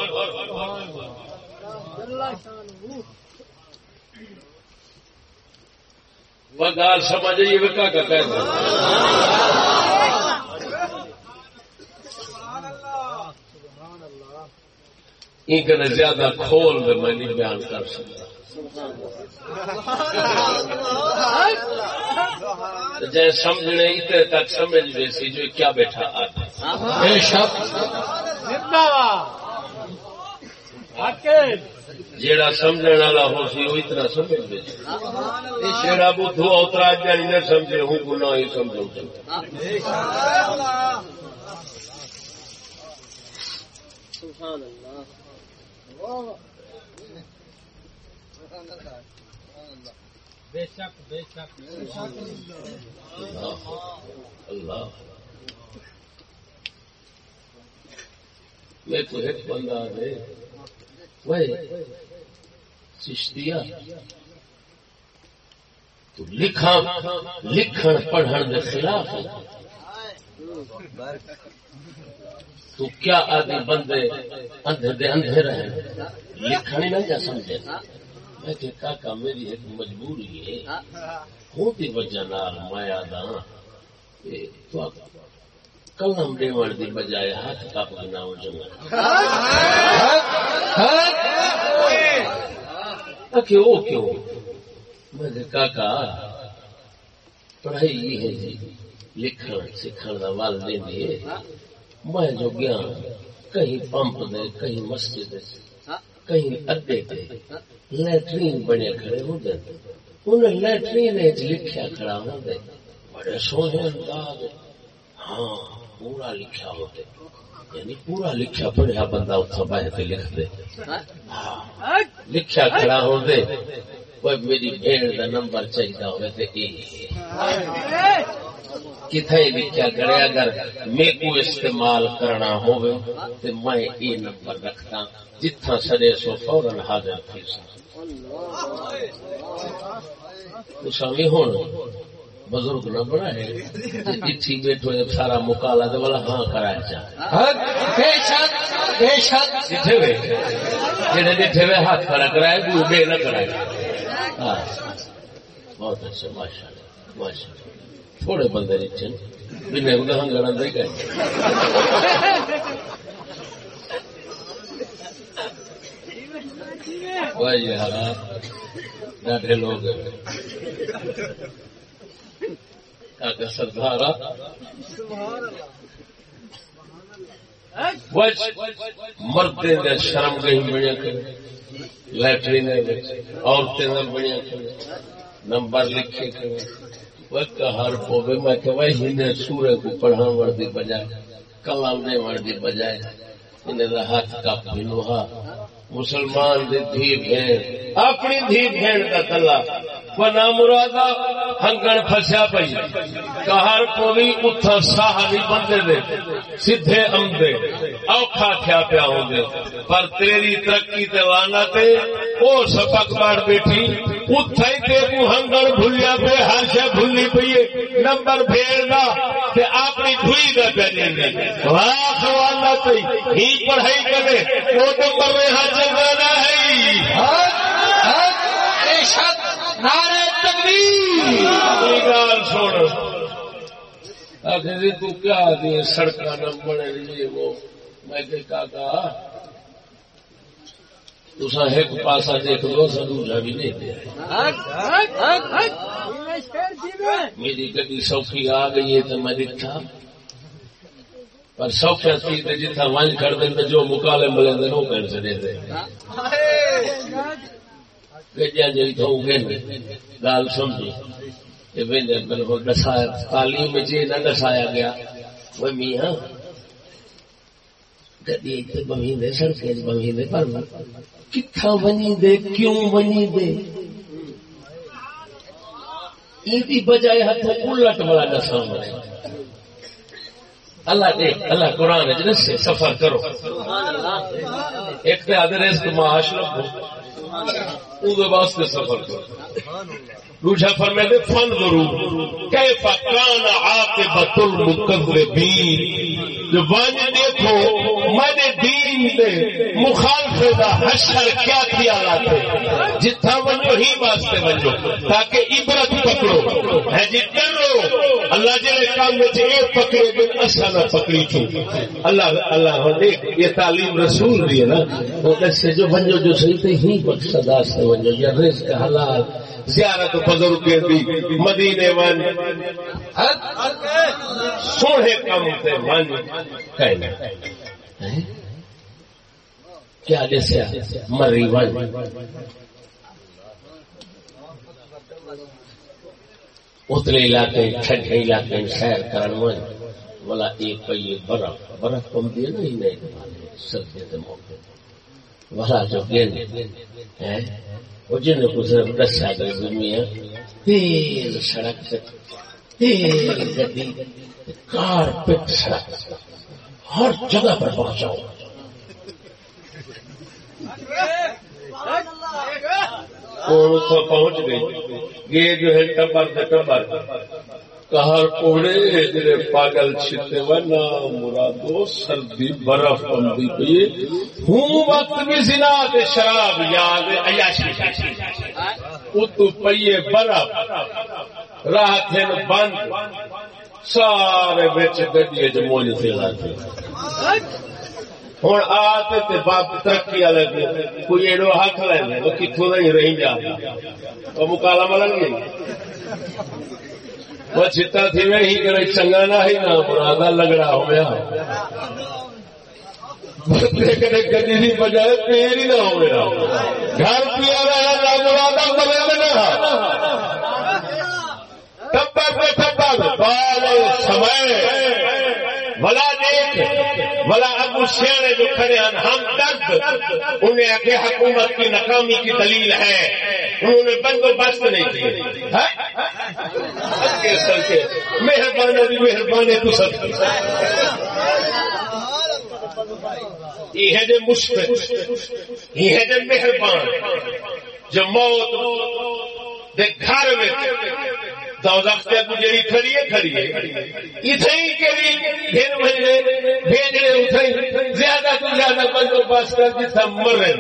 وہ گال سمجھ یہ کا کہہ ان زیادہ کھول میں نہیں بیان کر سکتا۔ جی سمجھنے اتنے تک سمجھ گئے سی جو کیا بیٹھا آتا بے شک۔ جیڑا سمجھنے والا ہو سی وہ اتنا سمجھ جیڑا بدھو اترا جی نہ سمجھے ہوں گنا ہی سمجھو سبحان اللہ۔ بے شک بے شک اللہ میں تو ایک بندہ دے وہ چشتیا تو لکھا لکھن، پڑھن کے خلاف تو کیا آدمی بندے اندھے دے اندھے رہے لکھن ہی نہیں جا سمجھے۔ میں کہ کاکا میری ایک مجبوری ہے۔ ہوتی وجہ نال میں آدھا تو کلم دیوان دی بجائے ہاتھ کپ گنا ہو جمع۔ کیوں کیوں؟ میں کاکا پڑھائی یہ ہے جی لکھن سکھن کا ول دیں میں جو گیا کہیں پمپ دے کہیں مسجد کہیں اڈے پہ لیٹرین بنے کھڑے ہو جاتے۔ انہیں لیٹرین لکھیا کھڑا ہوتے بڑے سونے انداز۔ ہاں پورا لکھا ہوتے یعنی پورا لکھا پڑھیا بندہ اتنا بہ کے لکھ دے۔ ہاں، لکھا کھڑا ہو دے کوئی میری بھیڑ کا نمبر چاہیے ہوئے تو کتنے لکھا کرے اگر میں کو استعمال کرنا ہوئے تو میں یہ نمبر رکھتا جتھا سڑے سو فورن حاضر تھی سوامی ہوں بزرگ نہ بنا ہے جتھی بیٹھو سارا مکالا تو والا ہاں کرایا چاہ جتھے وے جڑے جتھے وے ہاتھ کھڑا کرائے وہ بے نہ کرائے بہت اچھا ماشاء اللہ ماشاء اللہ تھوڑے بندے نیچے بنے گا ہنگڑا دے گئے ڈاڈے لوگ سردار مرد شرم گئی بڑی لٹرین عورتیں بڑی نمبر لکھے ہر پوے میں کہ وہی سورے کو پڑھا وردی بجائے، کلام دے وردی بجائے۔ انہیں ہاتھ کپ لوہا۔ مسلمان دی دھی بھین، اپنی دھی بھین کا تلا پنا مرادا ہنگن فسیا پی کہار پوی اتھا ساہ نہیں بندے دے سدھے امدے اوکھا تھیا پیا ہوں گے پر تیری ترقی تے وانا تے او سپک باڑ بیٹھی۔ اتھا ہی تے کو ہنگن بھولیا پہ ہر شے بھولی پئیے نمبر بھیڑ دا تے اپنی دھوئی دا پہ دے واہ خوانا تے ہی پڑھائی کرے۔ وہ تو کر رہے ہاں چل ہے۔ بے شک نعرہ تکبیر۔ گال چھوڑ آخر تو کیا سڑک نہ وہ۔ میں کہ تسا ایک پاسا دیکھ لو سا دوسرا بھی نہیں دے میری گڈی سوکھی آ گئی ہے تو میں دیکھا پر سوکھا سی جتنا ونج کر دیں جو مکالے ملے دے وہ کہنے سے دے جی تو گال سمجھی۔ بالکل دسایا، تعلیم جی نہ دسایا گیا، وہ میاں۔ گڈی بمی دے، سڑکیں بمی دے، پر کتھا ونی دے، کیوں ونی دے؟ ایدی بجائے ہاتھ الٹ والا دساں بنے۔ اللہ دے، اللہ قرآن جنس سے سفر کرو۔ ایک تے آدھے رزق معاش لگو اون واسطے سفر کرو دوسرا فرمے دے، فن ضرور۔ کیف کان عاقبت المکذبین؟ جو وان دیکھو، میں دین دے مخالف دا حشر کیا کیا لاتے جتھا ونجو، ہی واسطے ونجو، تاکہ عبرت پکڑو۔ ہے جی ڈرو۔ اللہ جلے کام میں اے پکڑے بن اسا نہ پکڑی چھو اللہ اللہ دیکھ یہ تعلیم رسول دی ہے نا۔ وہ سے جو ونجو، جو صحیح تے ہی مقصد سے ونجو۔ یا رزق حلال، زیارت بزرگ دی، مدینے ون۔ سونے کم سے من کہنا کیا جیسے مری ون اتلے علاقے ٹھنڈے علاقے، سیر کرن ون والا ایک پہیے برف برف کم دی نا ہی نہیں سردی کے موقع۔ والا جو گیند وہ جن کو صرف دسیا گئی دنیا تیز سڑک سے۔ تیز گڈی۔ کارپٹ سڑک۔ ہر جگہ پر پہنچاؤ۔ پہنچ گئی۔ یہ جو ہے ٹبر سے ٹبر۔ کہر کوڑے جڑے پاگل چھتے و نا مرادو سردی برف بندی پئی۔ ہوں وقت بھی زنا تے شراب یاد عیاشی اتو پئی برف۔ راہ بند۔ سارے بچ گڈی وچ مونج سے لاتے ہوں آتے تے باپ ترقی والے کوئی ایڈو ہاتھ لے وہ کتوں نہیں رہی جا۔ وہ مکالا ملن گئی وہ چتا تھی میں ہی کرے، چنگا نہ ہی نہ، مرادہ لگڑا ہو گیا۔ گدی نہیں بجائے پیر ہی نہ ہو گیا۔ گھر پیا رہا مرادہ بنے نہ ٹپر پہ ٹپر بال سمے بلا دیکھ بلا ابو سیانے جو کھڑے ہیں، ہم درد، انہیں آگے حکومت کی ناکامی کی دلیل ہے۔ انہوں نے بندوبست نہیں کیے۔ مہربانی بھی مہربانی تو سب یہ ہے جو مشکل یہ ہے جو مہربان۔ جو موت دے گھر میں دوزخ سے گزری کھڑی ہے کھڑی ہے۔ کے لیے پھر بھیجنے زیادہ تو زیادہ بندوبست کر جتھا مرے۔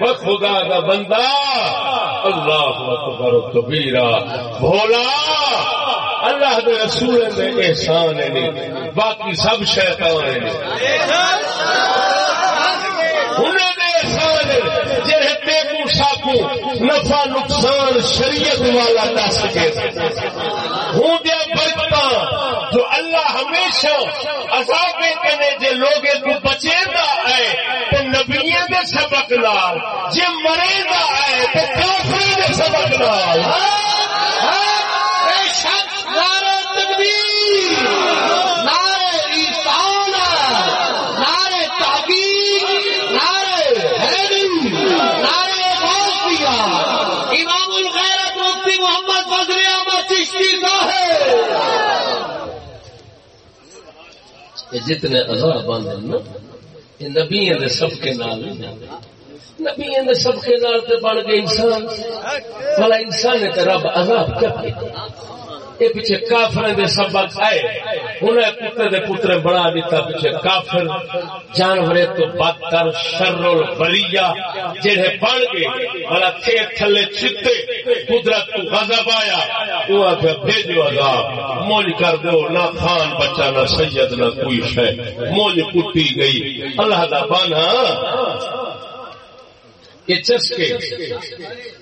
وہ خدا کا بندہ۔ اللہ اکبر کبیرہ۔ بھولا۔ اللہ کے رسول میں احسان ہے۔ باقی سب شیطان ہیں انہیں دے احسان جہے ٹیکو نفع نقصان شریعت والا دس کے ہوں دیا برکتا جو اللہ ہمیشہ عذاب کنے جے لوگے کو بچے دا ہے تو نبیے دے سبق نال، جے مرے دا ہے تو کافر دے سبق نال۔ ہاں، ہاں، نعرہ تکبیر کہ جتنے عذاب آدھے نا، یہ نبی دے سب کے نال نہیں جاندے۔ نبی سب کے نال تے بن گئے انسان۔ بھلا انسان تے رب عذاب کیا یہ پیچھے کافر دے سبق آئے۔ انہیں پتر دے پتر بڑا دیتا پیچھے کافر۔ جانورے تو بدتر، شر البریہ۔ جڑے بن گئے، بڑا تھے تھلے چھتے قدرت کو غضب آیا۔ وہ آخر بھیجو عذاب۔ مونج کر دو، نہ خان بچہ، نہ سید، نہ کوئی شے۔ مونج کٹی گئی۔ اللہ دا بانا یہ چسکے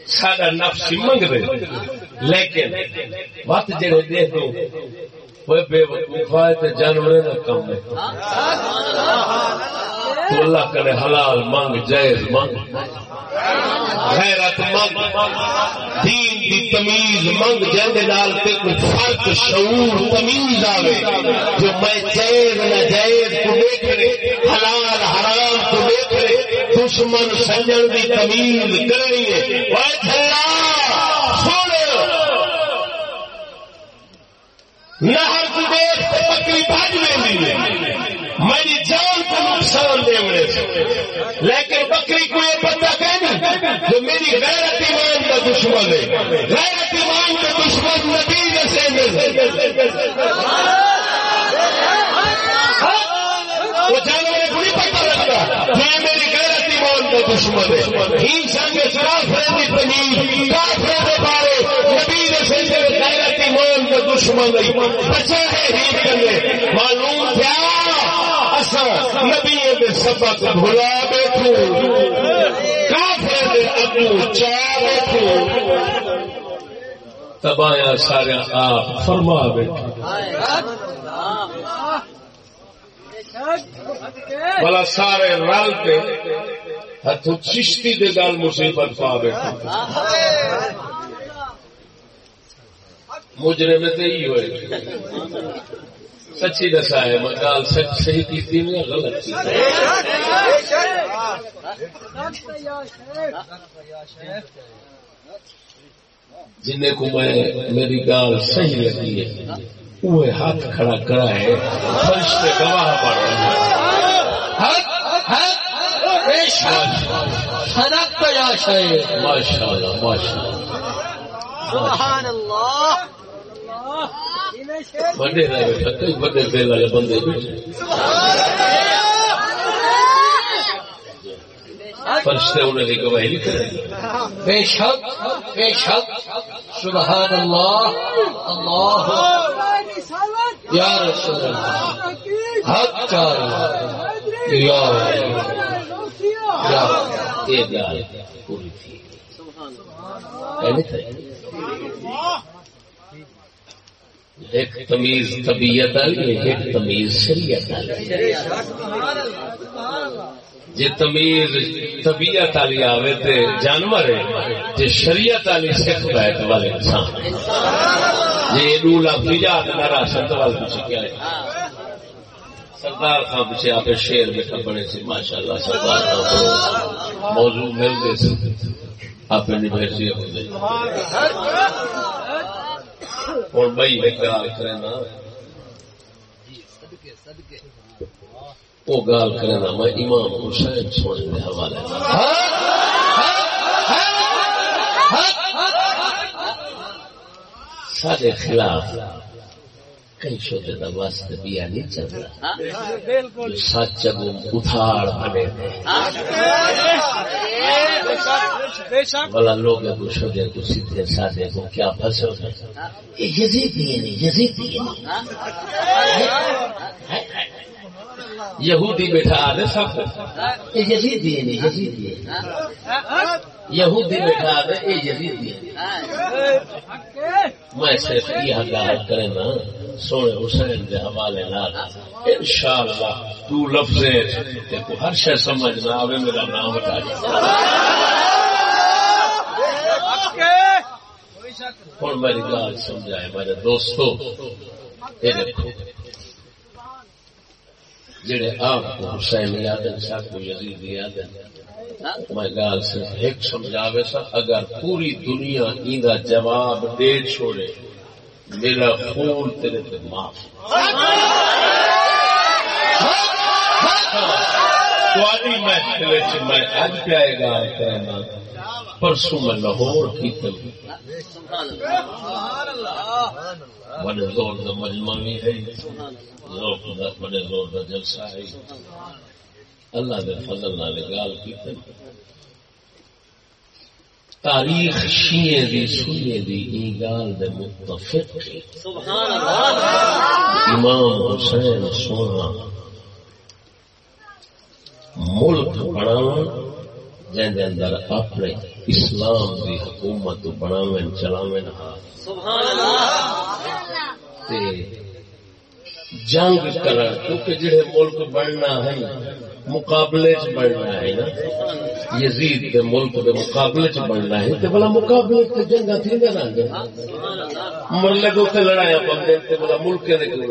سارا نفس منگ دے لیکن وقت جڑے دے دو وہ بے وقوفا ہے تے جانور نہ کم ہے۔ تو اللہ کرے حلال منگ، جائز منگ۔ غیرت منگ۔ دین دی تمیز منگ جہد نال تے کوئی فرق، شعور، تمیز آوے۔ جو میں جائز نہ جائز کو دیکھ رہے، حلال، حرام کو دیکھ دشمن سجن دی تمیز کرنی ہے۔ وہ جھلا سن نہر کو دیکھ تے بکری بھاج لینی میری جان کو نقصان دے لیکن بکری کو یہ پتہ کہنا جو میری غیرت ایمان کا دشمن ہے۔ غیرت ایمان کا دشمن نبی جیسے وہ جانور کو نہیں پتہ لگتا۔ یہ میری ایمان کا دشمن کے بارے۔ نبی غیرت ایمان دشمن بچے ہی کرنے معلوم نبی دے سبق بھلا بیٹھو۔ کافر دے چا بیٹھو۔ تبایا سارا آپ فرما بیٹھو۔ بلا سارے رل پہ ہاتھ چشتی دے گل مصیبت پا بیٹھو مجرے میں تو ہی ہوئے۔ سچی دسا ہے میں گال سچ صحیح کی غلط جن کو میں، میری گال صحیح لگی ہے وہ ہاتھ کھڑا کرا ہے فرش فرشتے گواہ پڑ رہا ہے رہے ماشاء اللہ ماشاء اللہ بڑے رہے بڑے دل والے بندے فرشتے انہیں کی گواہی نہیں کریں بے شک بے شک سبحان اللہ اللہ یا رسول اللہ حق چار یا یا یہ گال پوری تھی۔ ایک تمیز طبیعت والی ایک تمیز شریعت والی جی تمیز طبیعت والی آئے تو جانور ہے جی شریعت والی سکھ بیت والے انسان۔ جی رولا نجات نہ راشن تو والے کیا ہے سردار خان پیچھے آپ شیر بیٹھا بڑے سے ماشاء اللہ سردار خان موضوع مل گئے آپ نبھر سے اور بھائی میں گال کرنا وہ گال کرنا میں امام حسین سونے کے حوالے۔ سارے خلاف کئی واسطے بیا نہیں چل رہا۔ سچ اگو اتھاڑ بنے۔ والا لوگ اگو شوبے کو سیدھے سادے کو کیا پھنسے ہو یہ یزیدی ہے نہیں یزیدی ہے۔ یہودی بیٹھا آدھے سب۔ یہ یزیدی ہے نہیں یزیدی ہے۔ یہودی بیٹھا یہ یزیدی ہے۔ میں صرف یہ گال کرے نا۔ سونے حسین کے حوالے نال ان شاء اللہ تو لفظ ہر شے سمجھ نہ آئے میرا نام ہٹا ہوں میری گال سمجھائے، میرے دوستو، یہ دیکھو، جڑے آپ کو حسین یاد سب کو یزید یاد میں گال صرف ایک سمجھاوے سا، اگر پوری دنیا ایندا جواب دے چھوڑے میرا خون تیرے تے معاف میں اج پیا گال کرنا پرسوں میں لاہور کی تل بڑے زور کا مجمع بھی ہے بڑے زور کا جلسہ ہے اللہ کے فضل نال گال کی تاریخ شیئے دی سنیے دی ای گال دے متفق امام حسین سونا ملک بناو جن دے اندر اپنے اسلام دی حکومت بناویں چلاویں ہاں۔ سبحان اللہ۔ تے جنگ کرن کیونکہ جڑے ملک بننا ہے مقابلے چ بننا ہے نا۔ یزید کے ملک کے مقابلے چ بننا ہے تے بلا مقابلے تے جنگاں تھیندے رہندے سبحان اللہ مرلے کو تے لڑائیاں بندے تے بلا ملک کے نکلے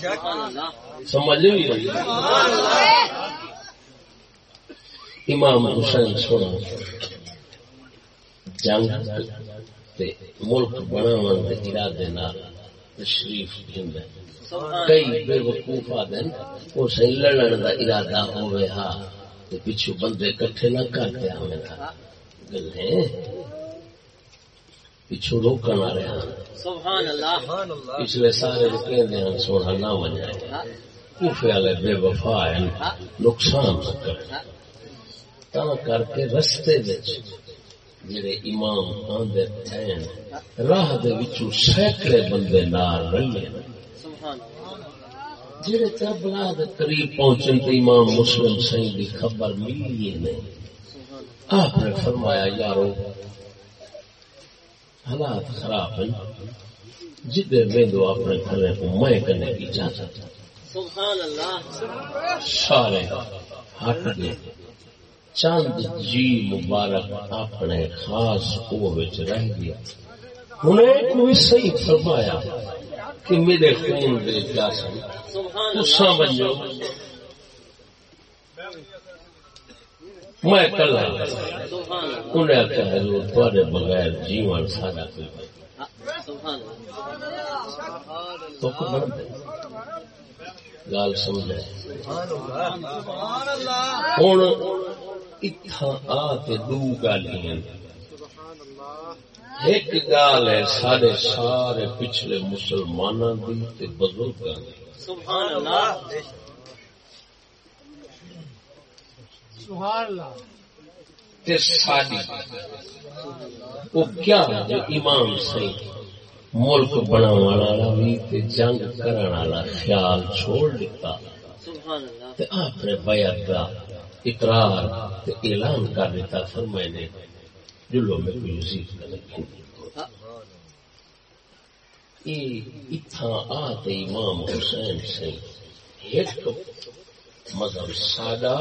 سبحان اللہ سمجھ نہیں رہی امام حسین سونا جنگ تے ملک بناون دے ارادے نال تشریف دیندا ہے۔ کئی بے وقوف آدھے وہ صحیح لڑن دا ارادہ ہوئے ہاں تے پچھو بندے کٹھے نہ کرتے ہمیں تھا پچھو روکن آ رہے ہیں سبحان اللہ۔ پچھلے سارے رکے دے ہیں سونا نہ وجائے کوفے والے بے وفا ہیں نقصان نہ تا کر کے رستے وچ جڑے امام آندے تھے راہ دے وچوں سینکڑے بندے نال رلے۔ سبحان جڑے کربلا دے قریب پہنچن تے امام مسلم سائیں دی خبر ملی نہیں آپ نے فرمایا، یارو، حالات خراب ہیں، جدے ویندو اپنے گھرے کو میں کرنے کی اجازت سبحان اللہ سارے ہٹ گئے۔ چند جی مبارک اپنے خاص کو رہ گیا۔ انہیں کوئی صحیح فرمایا کہ میرے خون دے پیاسے سبحان تساں بنو میں کلا انہیں آخیا حضور تھوڑے بغیر جیون سارا کوئی سبحان تو بن دے گال سمجھے۔ ہوں، اتھا آ تے دو گالیاں۔ ایک گال ہے سارے سارے پچھلے مسلمانوں دی تے بزرگاں دی۔ سبحان اللہ تے ساری وہ کیا جو امام سی ملک بنا والا بھی تے جنگ کرن والا خیال چھوڑ دیتا۔ سبحان اللہ تے آپ نے بیعت کا اقرار تے اعلان کر دیتا فرمائے نے جلو میں کوئی یزید کا نہیں یہ اتھا آتے امام حسین سے ایک مذہب سادہ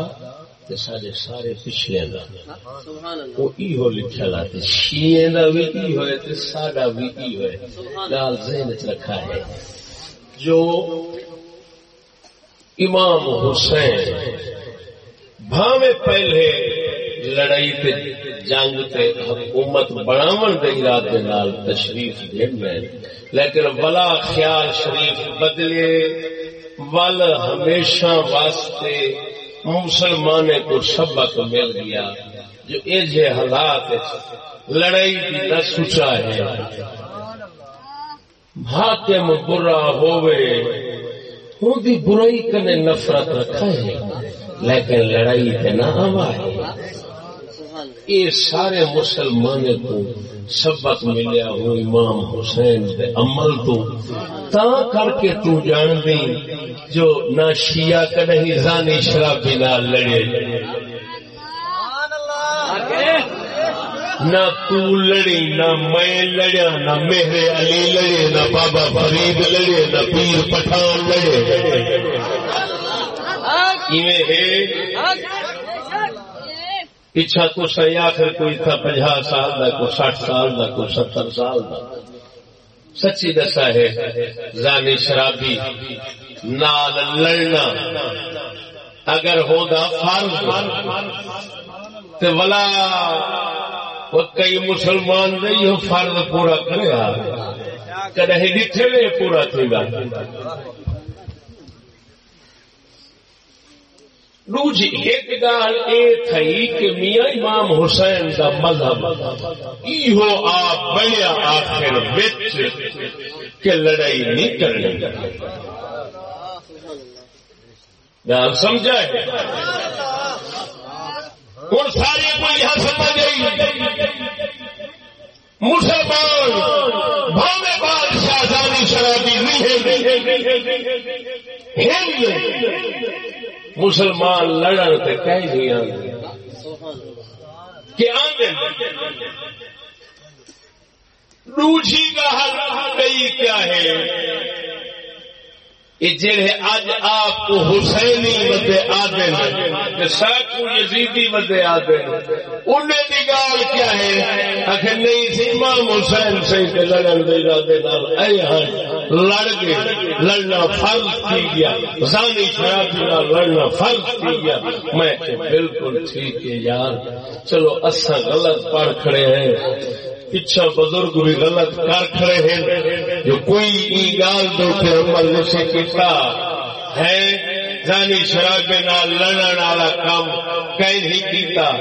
تے سارے سارے پچھلے دا سبحان اللہ وہ ایہو لکھا لاتے شیئے دا بھی ای ہوئے تے سادہ بھی ای ہوئے لال ذہن چ رکھا ہے جو امام حسین بھاوے پہلے لڑائی تے جنگ تے حکومت بناون دے ارادے نال تشریف دین میں لیکن بلا خیال شریف بدلے، ول ہمیشہ واسطے مسلمان کو سبق مل گیا۔ جو ایجے حالات لڑائی بھی نہ سوچا ہے۔ حاکم برا ہوئے ہوں دی برائی کنے نفرت رکھا ہے۔ لیکن لڑائی تے نہ ہوا ہے یہ سارے مسلمان کو سبق ملیا ہو، امام حسین دے عمل تو تا کر کے تو جان دی جو نہ شیعہ کدی زانی شرابی نال لڑے۔ نہ تو لڑی نہ میں لڑیا، نہ میرے علی لڑے، نہ بابا فرید لڑے، نہ پیر پٹھان لڑے۔ ایویں پیچھا کو سی آخر کوئی تھا پنجا سال کا کوئی سٹھ سال کا کوئی ستر سال کا سچی دسا ہے زانی شرابی نال لڑنا اگر ہوگا فرض تو ولا وہ کئی مسلمان نہیں ہو فرض پورا کرے کدی ڈٹھے پورا تھے گا دوجی ایک گال اے تھئی کہ میاں امام حسین دا مذہب ایہو آپ بنیا آخر وچ کہ لڑائی نہیں کرنی۔ گال سمجھا ہے؟ ہوں ساری کو یہاں سمجھ گئی۔ مسلمان، بھاوے بادشاہ زانی شرابی نہیں ہے۔ ہند مسلمان لڑن تے کہیں نہیں آتے کہ آندے۔ روچی کا حل کئی کیا ہے۔ یہ جڑے اج آپ کو حسینی مدے آدھے ساکو یزیدی مدے آدھے انہیں دی گال کیا ہے؟ آخر نہیں سی، امام حسین سے لڑن دے ارادے نال۔ اے ہاں لڑ گئے، لڑنا فرض تھی گیا۔ زانی شرابی نال لڑنا فرض تھی گیا۔ میں کہ بالکل ٹھیک ہے یار۔ چلو اسا غلط پڑھ کھڑے ہیں۔ پچھا بزرگ بھی غلط کر کھڑے ہیں۔ جو کوئی ای گال دو کے عمل جیسے کیتا ہے جانی شراب نال لڑن والا کام کہیں نہیں کیتا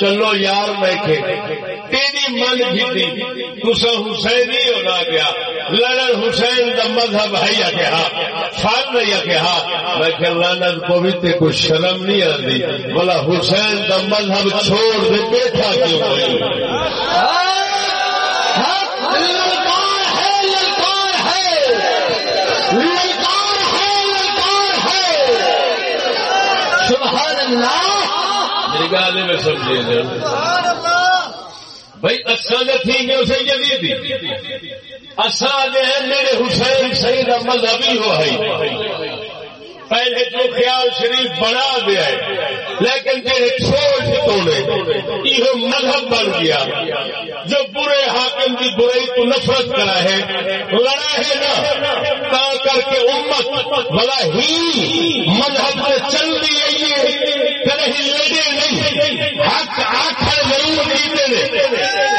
چلو یار میں کہ تیری من جیتی تسا حسین ہی ہونا گیا لڑن حسین دا مذہب ہے یا کہ ہاں فرد یا کہ میں کہ لعنت کو بھی تے کوئی شرم نہیں آتی بولا حسین دا مذہب چھوڑ دے بیٹھا کیوں ہوئی للکار ہے میری گال میں سمجھے بھائی اصا جو تھی کہ اسے جدید اصا جو ہے میرے حسین سعید مذہبی ہو ہے۔ پہلے جو خیال شریف بنا دیا ہے، لیکن جہے چھوڑ توڑے یہ مذہب بن گیا۔ جو برے حاکم کی برائی کو نفرت کرا ہے، لڑا ہے نا۔ تا کر کے امت بڑا ہی مذہب سے چل دی گئی ہے۔ کہیں لڑے نہیں، حق آخر ضرور جیتے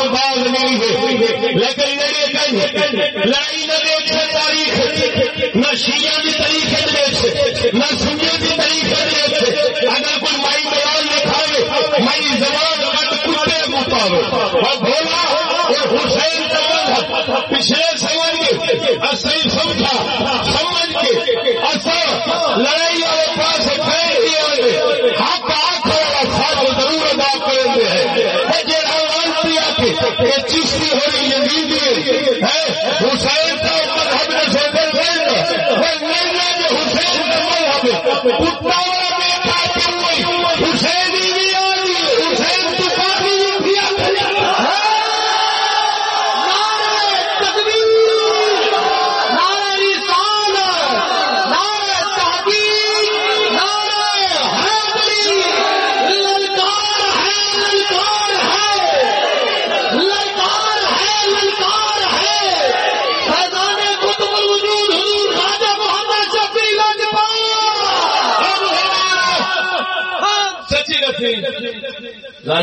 آخر باز نہیں ہے لیکن میرے کہیں لڑائی نہ دیکھے تاریخ، نہ شیعہ کی تاریخ نہ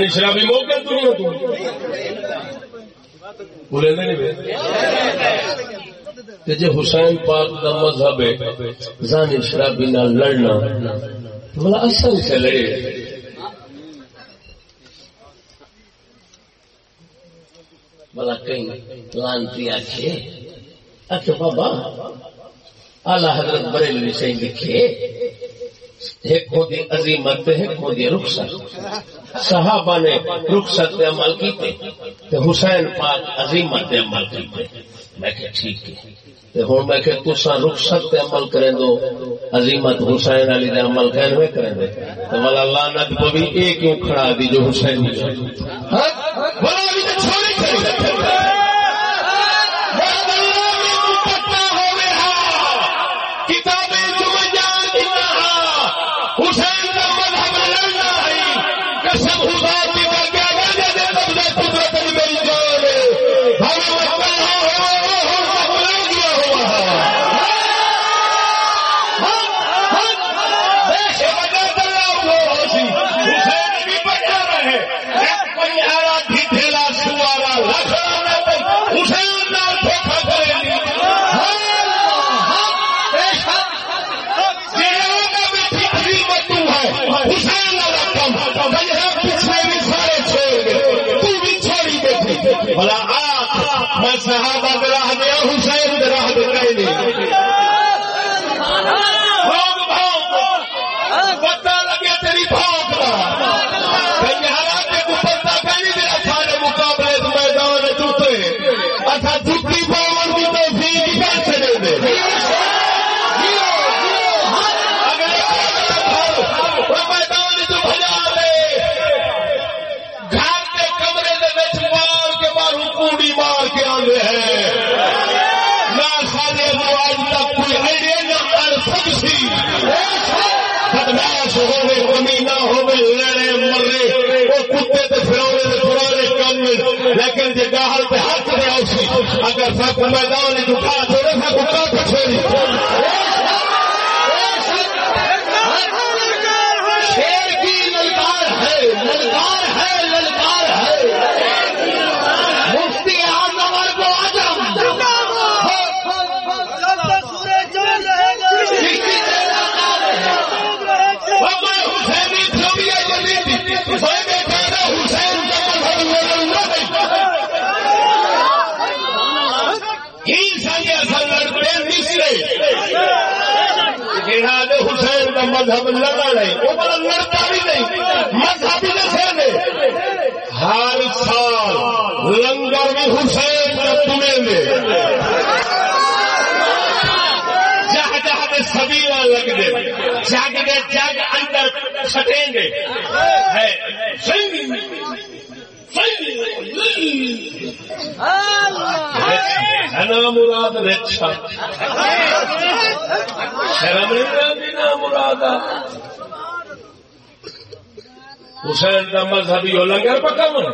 رانی شرابی موقع تو۔ بولے نہیں جی حسین پاک کا مذہب ہے زانی شرابی نہ لڑنا بولا اصل سے لڑے بلا کہیں لانتی آخے آخے بابا آلہ حضرت بریلوی سے لکھے ایک خودی عظیمت ہے خودی رخصت۔ صحابہ نے رخصت عمل کیتے تے حسین پاک عظیمت عمل کیتے۔ میں کہ ٹھیک ہے۔ تے ہن میں کہ تسا رخصت عمل کریں دو، عظیمت حسین علی دے عمل کہن میں کریں دے۔ تو والا لعنت کو بھی ایک کیوں کھڑا دی جو حسین ہاں؟ بڑا بھی چھوڑی کری اگر سب میدان سبیلا لگ دے جگ دے جگ اندر سٹیں گے۔ ہے۔ مراد رچا شرم نہیں نام مراد حسین کا مذہبی ہو لنگر پکا من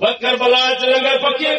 بکر بلا چ لنگر پکے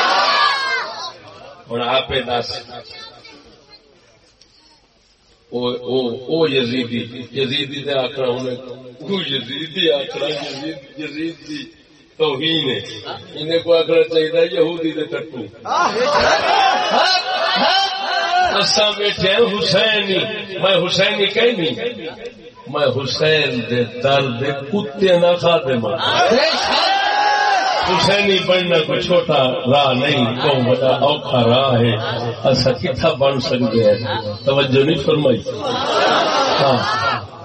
ہوں آپ دس یزیدی یزیدی یزیدی یزیدی توہین ہے۔ انہیں کو چاہیے یہودی دے ٹٹو اساں بیٹھے میں حسینی کہیں نہیں۔ میں حسین دے درد کتے نہ کھاتے ماں حسینی بننا کوئی چھوٹا راہ نہیں تو بڑا اوکھا راہ ہے۔ ایسا کتنا بن سکتے ہیں؟ توجہ نہیں فرمائی۔ ہاں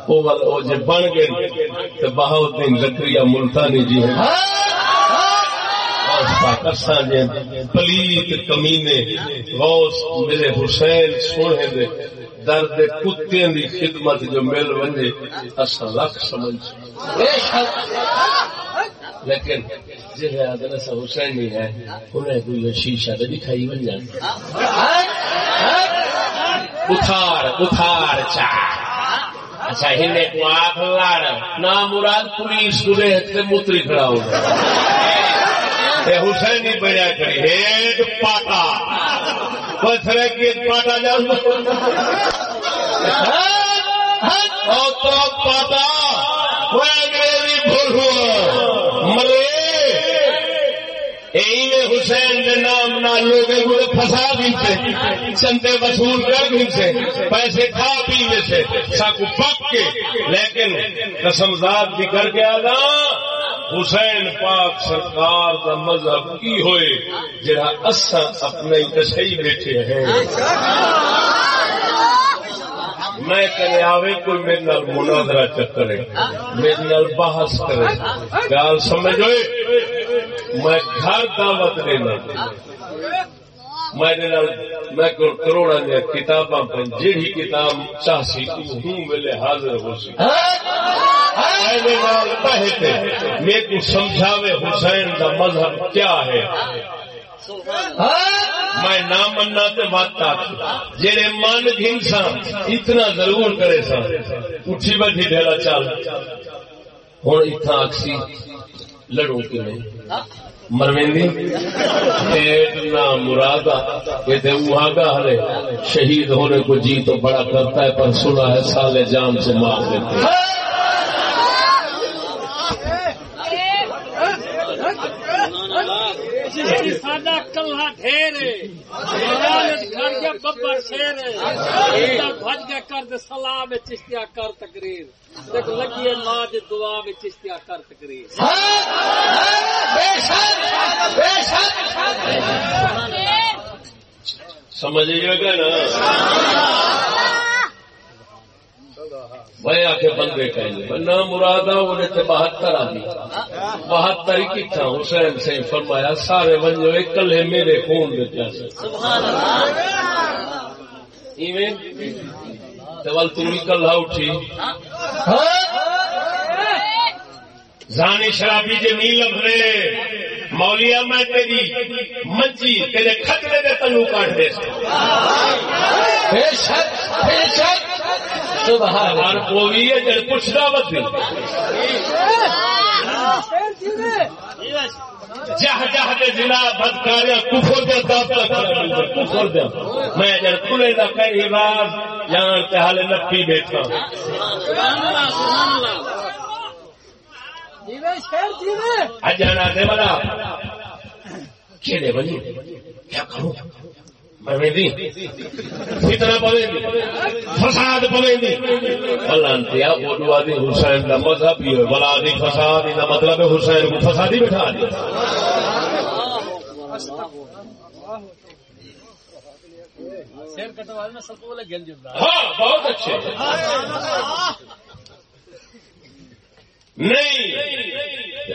وہ والا- جب بن گئے، تو بہاؤدین زکریہ ملتانی جی ہیں۔ پلیت کمینے غوث میرے حسین سونے دے درد کتیں دی خدمت جو مل ونجے اصل لکھ سمجھ۔ لیکن جہے آدھر سا حسین نہیں ہے انہیں کوئی شیشہ تو دکھائی بن جاتا اتھار اتھار چا اچھا ہنے کو آخ لار نہ مراد پولیس پورے ہتھے متری کھڑا ہو حسین ہی بڑھیا کری ہیڈ پاٹا پتھر کی پاٹا جاؤ پاٹا وہ انگریزی بھول ہوا مرے ایویں حسین کے نام نہ لوگ پھنسا بھی سے چندے وصول کر بھی سے پیسے کھا پی سے سب پک کے۔ لیکن قسم ذات بھی کر کے آگا حسین پاک سرکار کا مذہب کی ہوئے جہاں اصا اپنے کسائی بیٹھے ہیں۔ میں کرے آوے کوئی میرے نال مناظرہ چکرے، میرے نال بحث کرے۔ گال سمجھ ہوئے؟ میں گھر دعوت دینا میں میں کروڑا دیا کتاباں پہ جیڑی کتاب چاہ سی ہوں ویلے حاضر ہو سی۔ میرے کو سمجھاوے حسین کا مذہب کیا ہے؟ میں نہ مننا تے مت آخ جڑے من گھن سا اتنا ضرور کرے سا اٹھی بیٹھی ڈھیلا چل۔ ہوں اتنا آخسی لڑوں کہ نہیں؟ مرویندی؟ نہ یہ تو کا ہرے شہید ہونے کو جی تو بڑا کرتا ہے، پر سنا ہے سالے جان سے مار دیتے۔ ساڈا کلہ ڈھیر گھر گیا ببر بج کر سلام چشتیا کر تقریر۔ دیکھ لگی ماں دے دعا میں چشتیا کر تقریر۔ سمجھیے گا نا؟ آ کے بندے کہیں نہ مراد وہ بہتر آدمی۔ بہتر ہی کتنا حسین سے فرمایا سارے ونجو کلے میرے خون دے پیاسے۔ سبحان اللہ۔ ول کلا اٹھی۔ زانی شرابی جی نہیں لب رہے۔ مولیا میں تیری منجی تیرے خطرے دے تلو کاٹ دے۔ بے شک بے شک۔ سبحان ہر کوئی ہے جڑ پوچھنا مت جہ جہ دے ضلع بدکاریا کفر دے دفتر کفر دے۔ میں جڑ کھلے دا کئی راز جان تے حال نپی بیٹھا۔ اجانا دے والا۔ کھیلے بنی؟ کیا کروں؟ فتنہ فساد بولو آدھی حسین دا مذہب ہی بلا دی فساد دا مطلب ہے حسین کو فسادی بٹھا دی۔ ہاں بہت اچھے۔ نہیں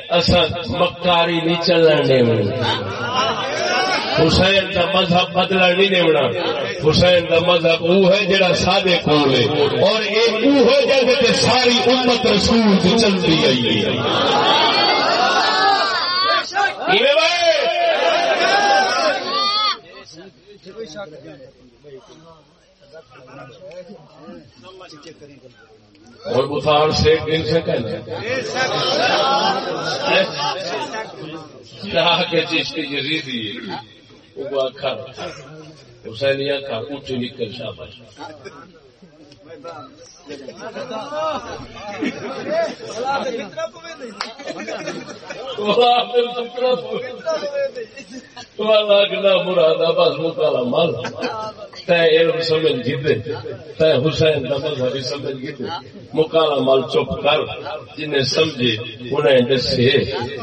اصل مکاری نہیں چلن دے۔ حسین کا مذہب بدلا نہیں دیونا حسین کا مذہب وہ ہے جڑا سادے کول ہے۔ اور ایک وہ ہے جڑے ساری امت رسول کی چلتی آئی ہے۔ اور بخار سے دن سے کہنا۔ کے چیز کی جزیدی وہ آخر حسین آخا اٹھ نکل شاباش مراد بس مکالا مل علم سمجھ گیتے تے حسین کا مذہب سمجھ گیتے مکالا مل چپ کر جن سمجھے انہیں دسے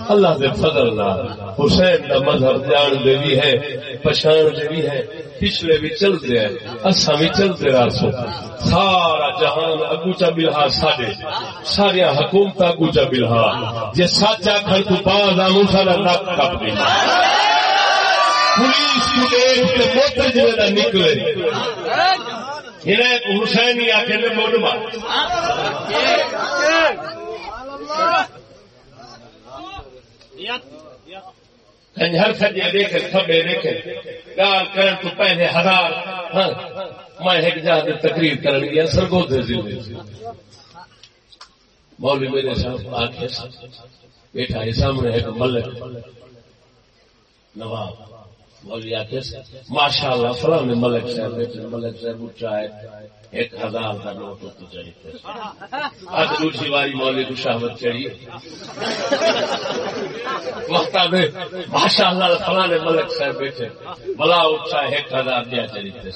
اللہ دے فضل نال حسین کا مذہب جان دے بھی ہے پچھان دے بھی ہے پچھلے بھی چلتے ہیں اصا بھی چلتے رہ سو سارا جہان اگوچا بلہا ساڈے۔ ساریا حکومت اگوچا بلہا جی سچ آخر تو بعد آ سارا نک کپ دی پولیس کو دیکھ کے موتر جی کا نکلے۔ انہیں حسین ہی آخر نے موڈ مار۔ ہر سجے دیکھے کھبے دیکھے۔ گال کرن تو پہلے ہزار۔ ہاں، میں ایک جہاں کے تقریر کرن گیا سرگودے ضلع مولوی میرے صاحب آ کے بیٹھا ہے سامنے ایک ملک۔ نواب۔ ماشاء اللہ فلاں ملک صاحب ملک صاحب اونچا ہے، ایک ہزار کا نوٹ تو چاہیے آج دوسری باری مولوی کو شہوت چڑھی وقت میں ماشاء اللہ فلاں ملک صاحب بیٹھے۔ بلا اونچا ایک ہزار دیا چریتے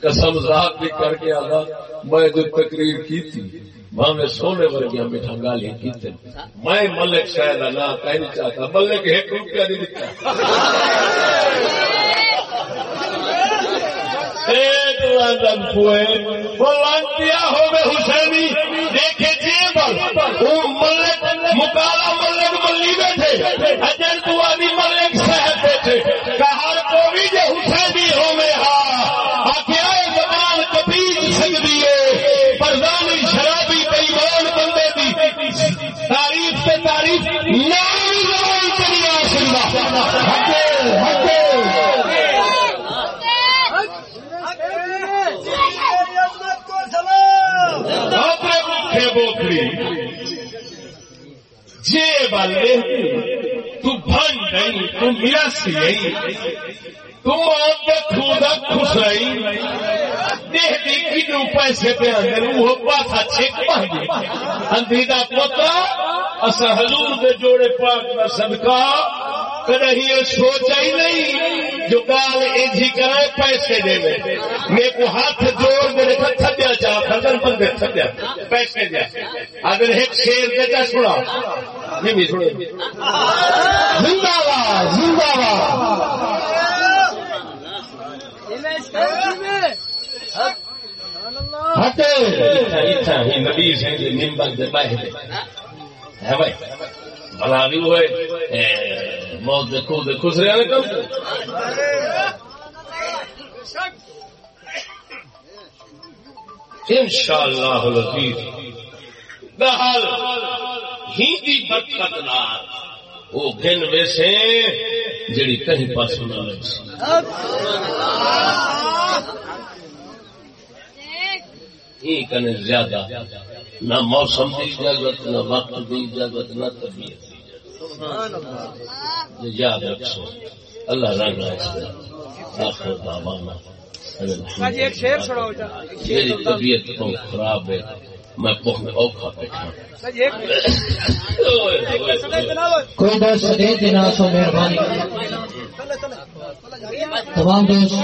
قسم ذات بھی کر کے آگا۔ میں جو تقریر کی تھی میں سونے ورگیا میٹھا گالی کی میں ملک شاید نہ کہہ نہیں چاہتا، ملک ایک روپیہ نہیں دکھتا ہو گئے حسینی۔ دیکھے جیبل۔ وہ ملک مکالا ملک ملی بیٹھے۔ تو آدھی میرا کنو پیسے پہ اندر وہ پاسا چھک اندھی دا اصا حضور دے جوڑے پاک صدقہ کدی سوچا ہی نہیں، جو گال ایجھی کرائے پیسے دے میں میرے کو ہاتھ جوڑ میرے کو تھدیا چاہ بندے تھدیا، پیسے دیا۔ اگر ایک شیر دے کا سنا یہ بھی سنے زندہ باد زندہ باد کتے اتنا اتنا ہی نبی سے نمبر دے باہر دے ہے بھائی بلا بھی ہوئے اے، موت دے خود خسرے والے کم انشاءاللہ العزیز بہل ہندی برکت نال وہ گن ویسے جڑی کہیں پاس نہ ہی کنے زیادہ نہ موسم کی اجازت نہ وقت کی اجازت نہ طبیعت یاد رکھو اللہ رنگ آخر دعوانا۔ سناؤ جا۔ میری طبیعت تو خراب ہے۔ میں بہت اوکھا بیٹھا کوئی دوست دے دینا سو مہربانی۔ تمام دوست